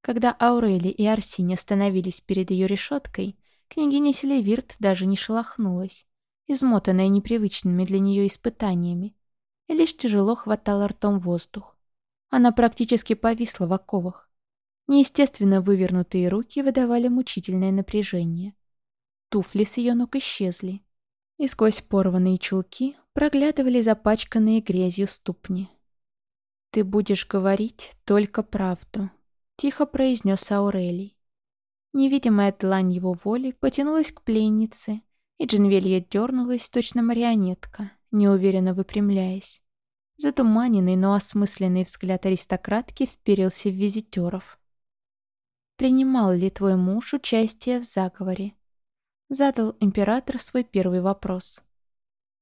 Когда Аурели и Арсини остановились перед ее решеткой, княгиня Селевирт даже не шелохнулась, измотанная непривычными для нее испытаниями, и лишь тяжело хватала ртом воздух. Она практически повисла в оковах. Неестественно вывернутые руки выдавали мучительное напряжение. Туфли с ее ног исчезли, и сквозь порванные чулки проглядывали запачканные грязью ступни. «Ты будешь говорить только правду», — тихо произнес Аурелий. Невидимая длань его воли потянулась к пленнице, и Джинвелья дернулась, точно марионетка, неуверенно выпрямляясь. Затуманенный, но осмысленный взгляд аристократки вперился в визитеров. «Принимал ли твой муж участие в заговоре?» Задал император свой первый вопрос.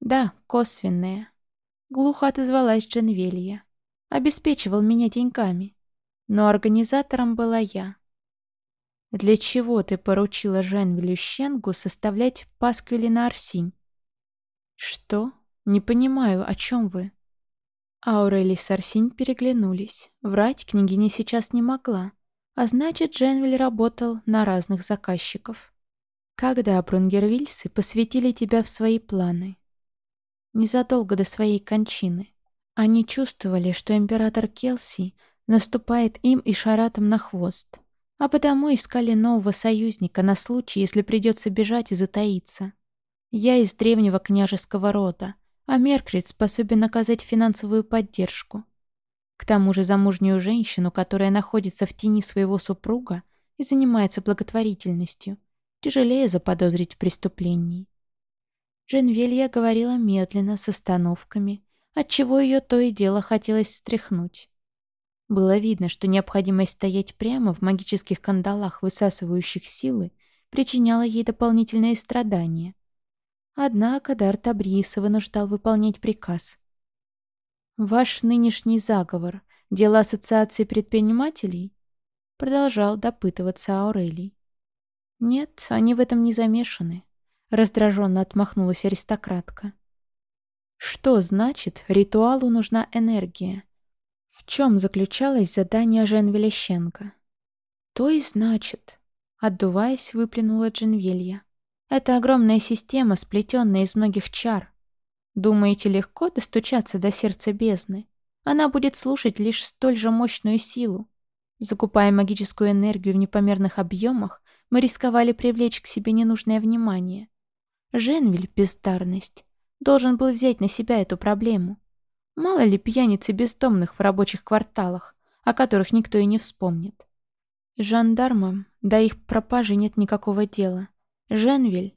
«Да, косвенное». Глухо отозвалась Дженвелья обеспечивал меня деньгами. Но организатором была я. Для чего ты поручила Женвелю Щенгу составлять пасквили на Арсинь? Что? Не понимаю, о чем вы? Аурели с Арсинь переглянулись. Врать княгиня сейчас не могла. А значит, Дженвель работал на разных заказчиков. Когда Брунгервильсы посвятили тебя в свои планы? Незадолго до своей кончины. Они чувствовали, что император Келси наступает им и Шаратом на хвост, а потому искали нового союзника на случай, если придется бежать и затаиться. Я из древнего княжеского рода, а Меркрит способен оказать финансовую поддержку. К тому же замужнюю женщину, которая находится в тени своего супруга и занимается благотворительностью, тяжелее заподозрить в преступлении. Женвелья говорила медленно, с остановками, отчего ее то и дело хотелось встряхнуть. Было видно, что необходимость стоять прямо в магических кандалах, высасывающих силы, причиняла ей дополнительные страдания. Однако Дар Табриса вынуждал выполнять приказ. «Ваш нынешний заговор — дело Ассоциации предпринимателей?» Продолжал допытываться Аурелий. «Нет, они в этом не замешаны», — раздраженно отмахнулась аристократка. Что значит ритуалу нужна энергия? В чем заключалось задание Женвелещенко? То и значит, отдуваясь, выплюнула Дженвелья. Это огромная система, сплетенная из многих чар. Думаете, легко достучаться до сердца бездны? Она будет слушать лишь столь же мощную силу. Закупая магическую энергию в непомерных объемах, мы рисковали привлечь к себе ненужное внимание. Женвиль, бездарность, должен был взять на себя эту проблему. Мало ли пьяниц и бездомных в рабочих кварталах, о которых никто и не вспомнит. Жандармам до их пропажи нет никакого дела. Женвиль...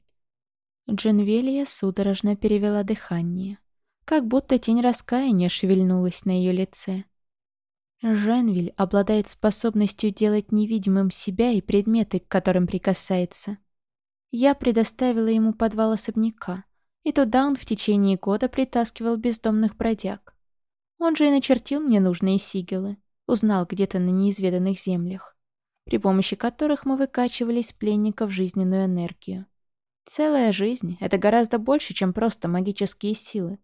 Дженвелия судорожно перевела дыхание. Как будто тень раскаяния шевельнулась на ее лице. Женвиль обладает способностью делать невидимым себя и предметы, к которым прикасается. Я предоставила ему подвал особняка, и туда он в течение года притаскивал бездомных бродяг. Он же и начертил мне нужные сигилы, узнал где-то на неизведанных землях, при помощи которых мы выкачивали из пленников жизненную энергию. Целая жизнь — это гораздо больше, чем просто магические силы.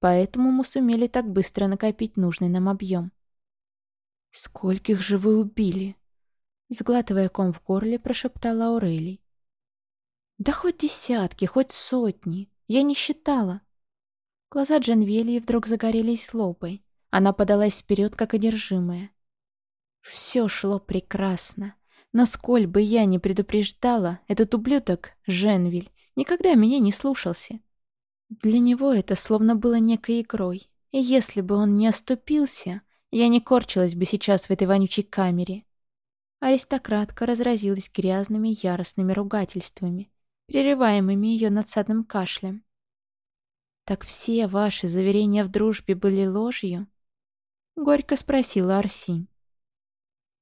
Поэтому мы сумели так быстро накопить нужный нам объем. «Скольких же вы убили?» Сглатывая ком в горле, прошептала Аурелий. «Да хоть десятки, хоть сотни. Я не считала». Глаза Дженвелии вдруг загорелись злобой. Она подалась вперед, как одержимая. Все шло прекрасно. Но сколь бы я ни предупреждала, этот ублюдок, Женвиль, никогда меня не слушался. Для него это словно было некой игрой. И если бы он не оступился, я не корчилась бы сейчас в этой вонючей камере. Аристократка разразилась грязными яростными ругательствами, прерываемыми ее надсадным кашлем. «Так все ваши заверения в дружбе были ложью?» — горько спросила Арсинь.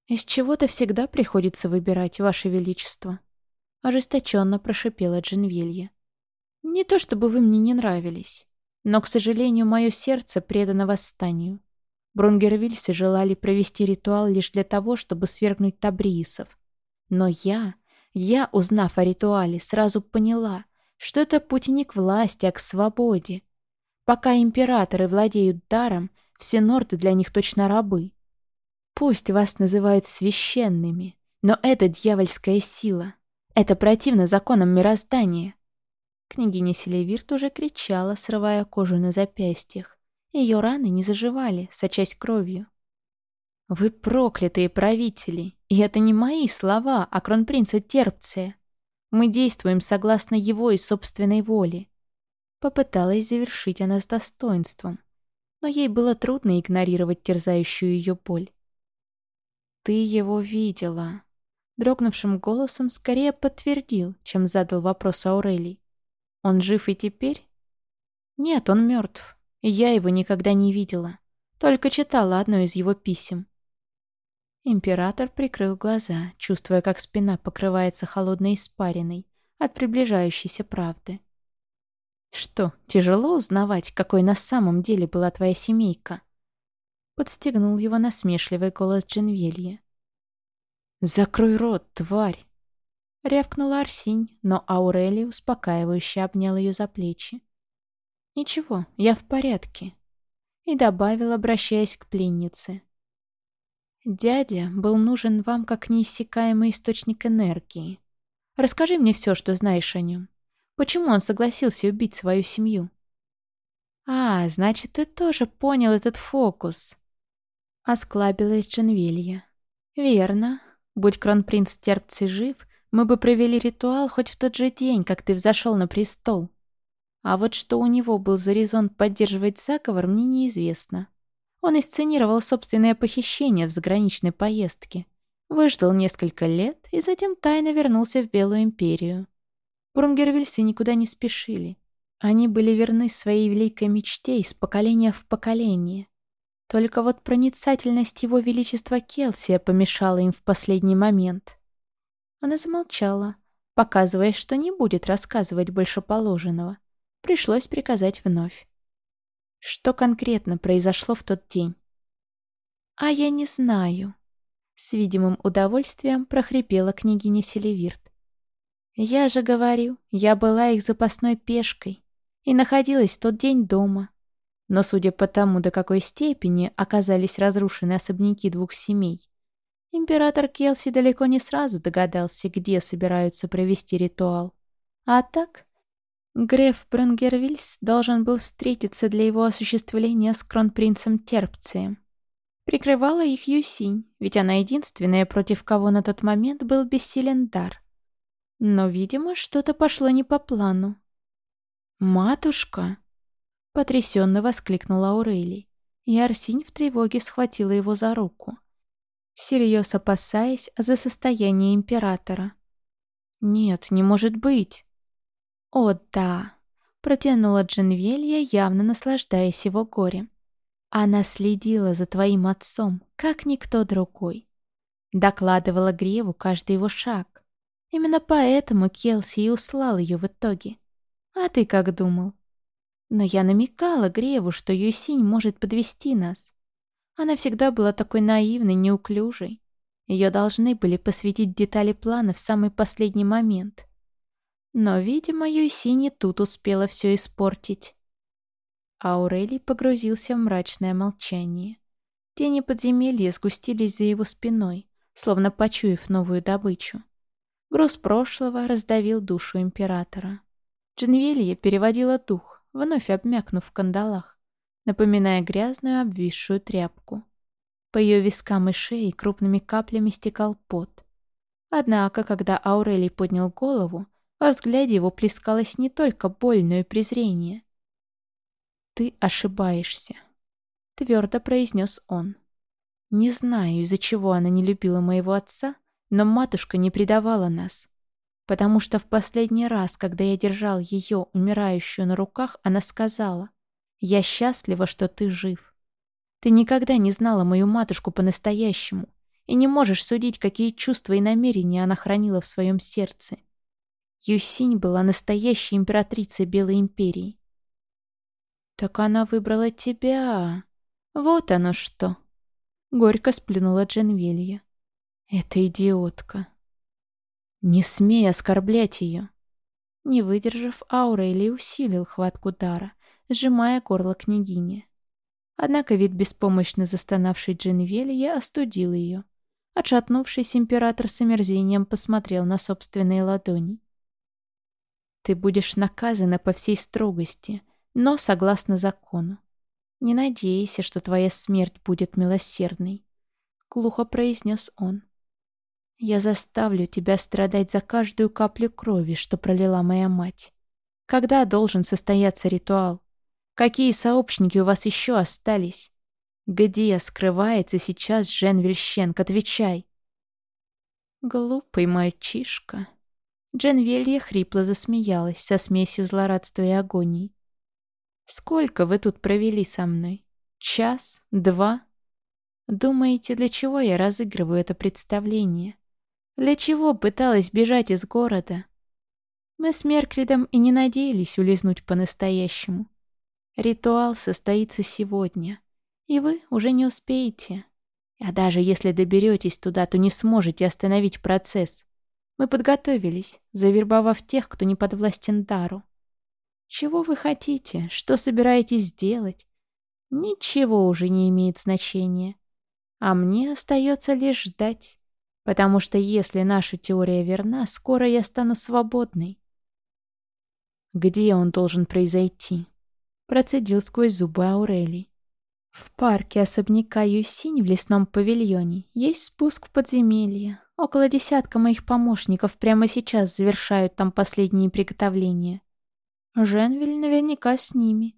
«Из чего-то всегда приходится выбирать, Ваше Величество», — ожесточенно прошипела Джинвилья. «Не то чтобы вы мне не нравились, но, к сожалению, мое сердце предано восстанию. Брунгервильсы желали провести ритуал лишь для того, чтобы свергнуть табриисов. Но я, я, узнав о ритуале, сразу поняла, что это путь не к власти, а к свободе. Пока императоры владеют даром, все норды для них точно рабы. Пусть вас называют священными, но это дьявольская сила. Это противно законам мироздания. Княгиня Селевирт уже кричала, срывая кожу на запястьях. Ее раны не заживали, сочась кровью. «Вы проклятые правители, и это не мои слова, а кронпринца Терпция. Мы действуем согласно его и собственной воле». Попыталась завершить она с достоинством, но ей было трудно игнорировать терзающую ее боль. «Ты его видела», — дрогнувшим голосом скорее подтвердил, чем задал вопрос Аурелий. «Он жив и теперь?» «Нет, он мертв. Я его никогда не видела, только читала одно из его писем. Император прикрыл глаза, чувствуя, как спина покрывается холодной испариной от приближающейся правды. «Что, тяжело узнавать, какой на самом деле была твоя семейка?» Подстегнул его насмешливый голос Дженвелья. «Закрой рот, тварь!» Рявкнула Арсинь, но Аурели успокаивающе обнял ее за плечи. «Ничего, я в порядке», и добавил, обращаясь к пленнице. «Дядя был нужен вам как неиссякаемый источник энергии. Расскажи мне все, что знаешь о нем. Почему он согласился убить свою семью?» «А, значит, ты тоже понял этот фокус», — осклабилась Дженвилья. «Верно. Будь кронпринц Терпций жив, мы бы провели ритуал хоть в тот же день, как ты взошел на престол. А вот что у него был за резон поддерживать заговор, мне неизвестно. Он исценировал собственное похищение в заграничной поездке, выждал несколько лет и затем тайно вернулся в Белую империю. Брунгервильсы никуда не спешили. Они были верны своей великой мечте из поколения в поколение. Только вот проницательность его величества Келсия помешала им в последний момент. Она замолчала, показывая, что не будет рассказывать больше положенного. Пришлось приказать вновь. Что конкретно произошло в тот день? «А я не знаю», — с видимым удовольствием прохрипела княгиня Селивирт. «Я же говорю, я была их запасной пешкой и находилась в тот день дома. Но судя по тому, до какой степени оказались разрушены особняки двух семей, император Келси далеко не сразу догадался, где собираются провести ритуал. А так, Греф Бренгервильс должен был встретиться для его осуществления с кронпринцем Терпцием. Прикрывала их Юсинь, ведь она единственная, против кого на тот момент был бессилен дар. Но, видимо, что-то пошло не по плану. «Матушка!» — потрясенно воскликнула Аурелий, и Арсинь в тревоге схватила его за руку, всерьез опасаясь за состояние императора. «Нет, не может быть!» «О, да!» — протянула Дженвелья, явно наслаждаясь его горем. Она следила за твоим отцом, как никто другой. Докладывала Греву каждый его шаг. Именно поэтому Келси и услал ее в итоге. А ты как думал? Но я намекала Греву, что Юсинь может подвести нас. Она всегда была такой наивной, неуклюжей. Ее должны были посвятить детали плана в самый последний момент. Но, видимо, Юсинь и тут успела все испортить. Аурелий погрузился в мрачное молчание. Тени подземелья сгустились за его спиной, словно почуяв новую добычу. Груз прошлого раздавил душу императора. Джинвелья переводила дух, вновь обмякнув в кандалах, напоминая грязную обвисшую тряпку. По ее вискам и шее крупными каплями стекал пот. Однако, когда Аурелий поднял голову, во взгляде его плескалось не только боль, но и презрение. «Ты ошибаешься», — твердо произнес он. «Не знаю, из-за чего она не любила моего отца, но матушка не предавала нас. Потому что в последний раз, когда я держал ее, умирающую на руках, она сказала, «Я счастлива, что ты жив. Ты никогда не знала мою матушку по-настоящему и не можешь судить, какие чувства и намерения она хранила в своем сердце. Юсинь была настоящей императрицей Белой Империи. «Так она выбрала тебя. Вот оно что!» Горько сплюнула Дженвелья. «Это идиотка!» «Не смей оскорблять ее!» Не выдержав, Аурелий усилил хватку дара, сжимая горло княгини. Однако вид беспомощно застонавшей Дженвелья остудил ее. Отшатнувшись, император с омерзением посмотрел на собственные ладони. «Ты будешь наказана по всей строгости», но согласно закону. Не надейся, что твоя смерть будет милосердной, — глухо произнес он. Я заставлю тебя страдать за каждую каплю крови, что пролила моя мать. Когда должен состояться ритуал? Какие сообщники у вас еще остались? Где скрывается сейчас Жен Вельщенко? Отвечай. Глупый мальчишка. Джен Велья хрипло засмеялась со смесью злорадства и агонии. Сколько вы тут провели со мной? Час? Два? Думаете, для чего я разыгрываю это представление? Для чего пыталась бежать из города? Мы с Меркридом и не надеялись улизнуть по-настоящему. Ритуал состоится сегодня, и вы уже не успеете. А даже если доберетесь туда, то не сможете остановить процесс. Мы подготовились, завербовав тех, кто не подвластен дару. Чего вы хотите? Что собираетесь делать? Ничего уже не имеет значения. А мне остается лишь ждать. Потому что если наша теория верна, скоро я стану свободной. Где он должен произойти? Процедил сквозь зубы Аурелий. В парке особняка Юсинь в лесном павильоне есть спуск в подземелье. Около десятка моих помощников прямо сейчас завершают там последние приготовления. Женвиль наверняка с ними.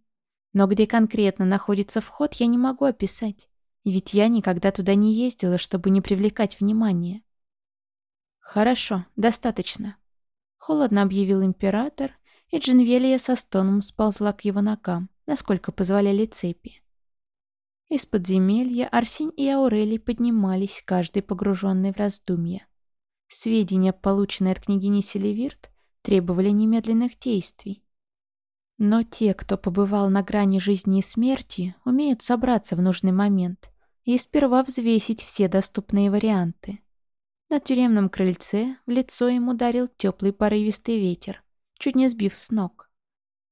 Но где конкретно находится вход, я не могу описать. Ведь я никогда туда не ездила, чтобы не привлекать внимания. «Хорошо, достаточно», — холодно объявил император, и Джинвелия со стоном сползла к его ногам, насколько позволяли цепи. Из подземелья Арсень и Аурелий поднимались, каждый погруженный в раздумья. Сведения, полученные от княгини Селевирт, требовали немедленных действий. Но те, кто побывал на грани жизни и смерти, умеют собраться в нужный момент и сперва взвесить все доступные варианты. На тюремном крыльце в лицо ему ударил теплый порывистый ветер, чуть не сбив с ног.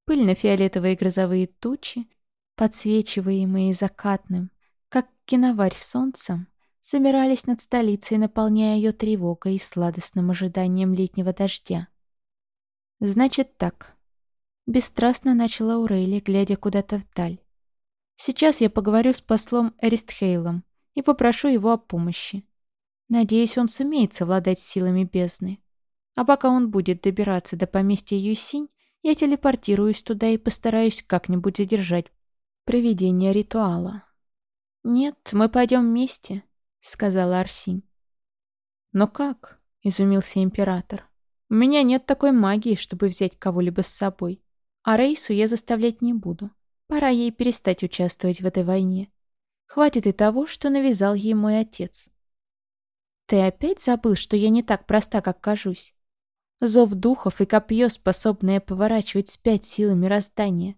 Пыльно-фиолетовые грозовые тучи, подсвечиваемые закатным, как киноварь солнцем, собирались над столицей, наполняя ее тревогой и сладостным ожиданием летнего дождя. «Значит так», Бесстрастно начала Аурели, глядя куда-то вдаль. «Сейчас я поговорю с послом Эристхейлом и попрошу его о помощи. Надеюсь, он сумеет совладать с силами бездны. А пока он будет добираться до поместья Юсинь, я телепортируюсь туда и постараюсь как-нибудь задержать проведение ритуала. «Нет, мы пойдем вместе», — сказала Арсинь. «Но как?» — изумился император. «У меня нет такой магии, чтобы взять кого-либо с собой. А Рейсу я заставлять не буду. Пора ей перестать участвовать в этой войне. Хватит и того, что навязал ей мой отец. Ты опять забыл, что я не так проста, как кажусь? Зов духов и копье, способное поворачивать спять силы мироздания.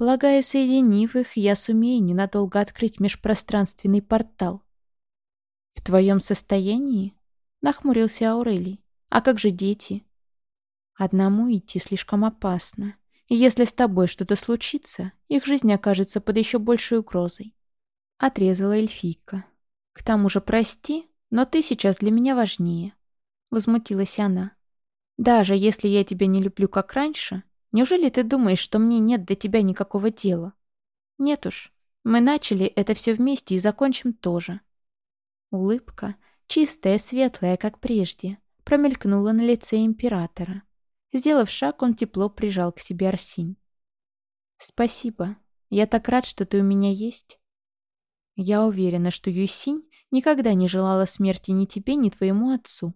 Полагаю, соединив их, я сумею ненадолго открыть межпространственный портал. В твоем состоянии? Нахмурился Аурелий. А как же дети? Одному идти слишком опасно. И если с тобой что-то случится, их жизнь окажется под еще большей угрозой. Отрезала эльфийка. К тому же, прости, но ты сейчас для меня важнее. Возмутилась она. Даже если я тебя не люблю как раньше, неужели ты думаешь, что мне нет до тебя никакого дела? Нет уж, мы начали это все вместе и закончим тоже. Улыбка, чистая, светлая, как прежде, промелькнула на лице императора. Сделав шаг, он тепло прижал к себе Арсинь. «Спасибо. Я так рад, что ты у меня есть». Я уверена, что Юсинь никогда не желала смерти ни тебе, ни твоему отцу.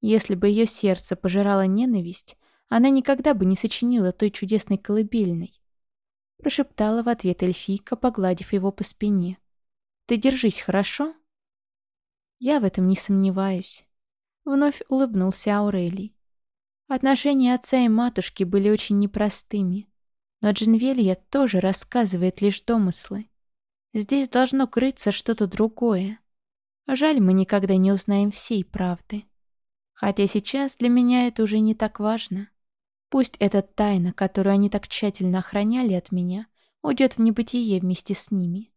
Если бы ее сердце пожирало ненависть, она никогда бы не сочинила той чудесной колыбельной. Прошептала в ответ эльфийка, погладив его по спине. «Ты держись, хорошо?» «Я в этом не сомневаюсь». Вновь улыбнулся Аурелий. Отношения отца и матушки были очень непростыми. Но Джинвелья тоже рассказывает лишь домыслы. Здесь должно крыться что-то другое. Жаль, мы никогда не узнаем всей правды. Хотя сейчас для меня это уже не так важно. Пусть эта тайна, которую они так тщательно охраняли от меня, уйдет в небытие вместе с ними.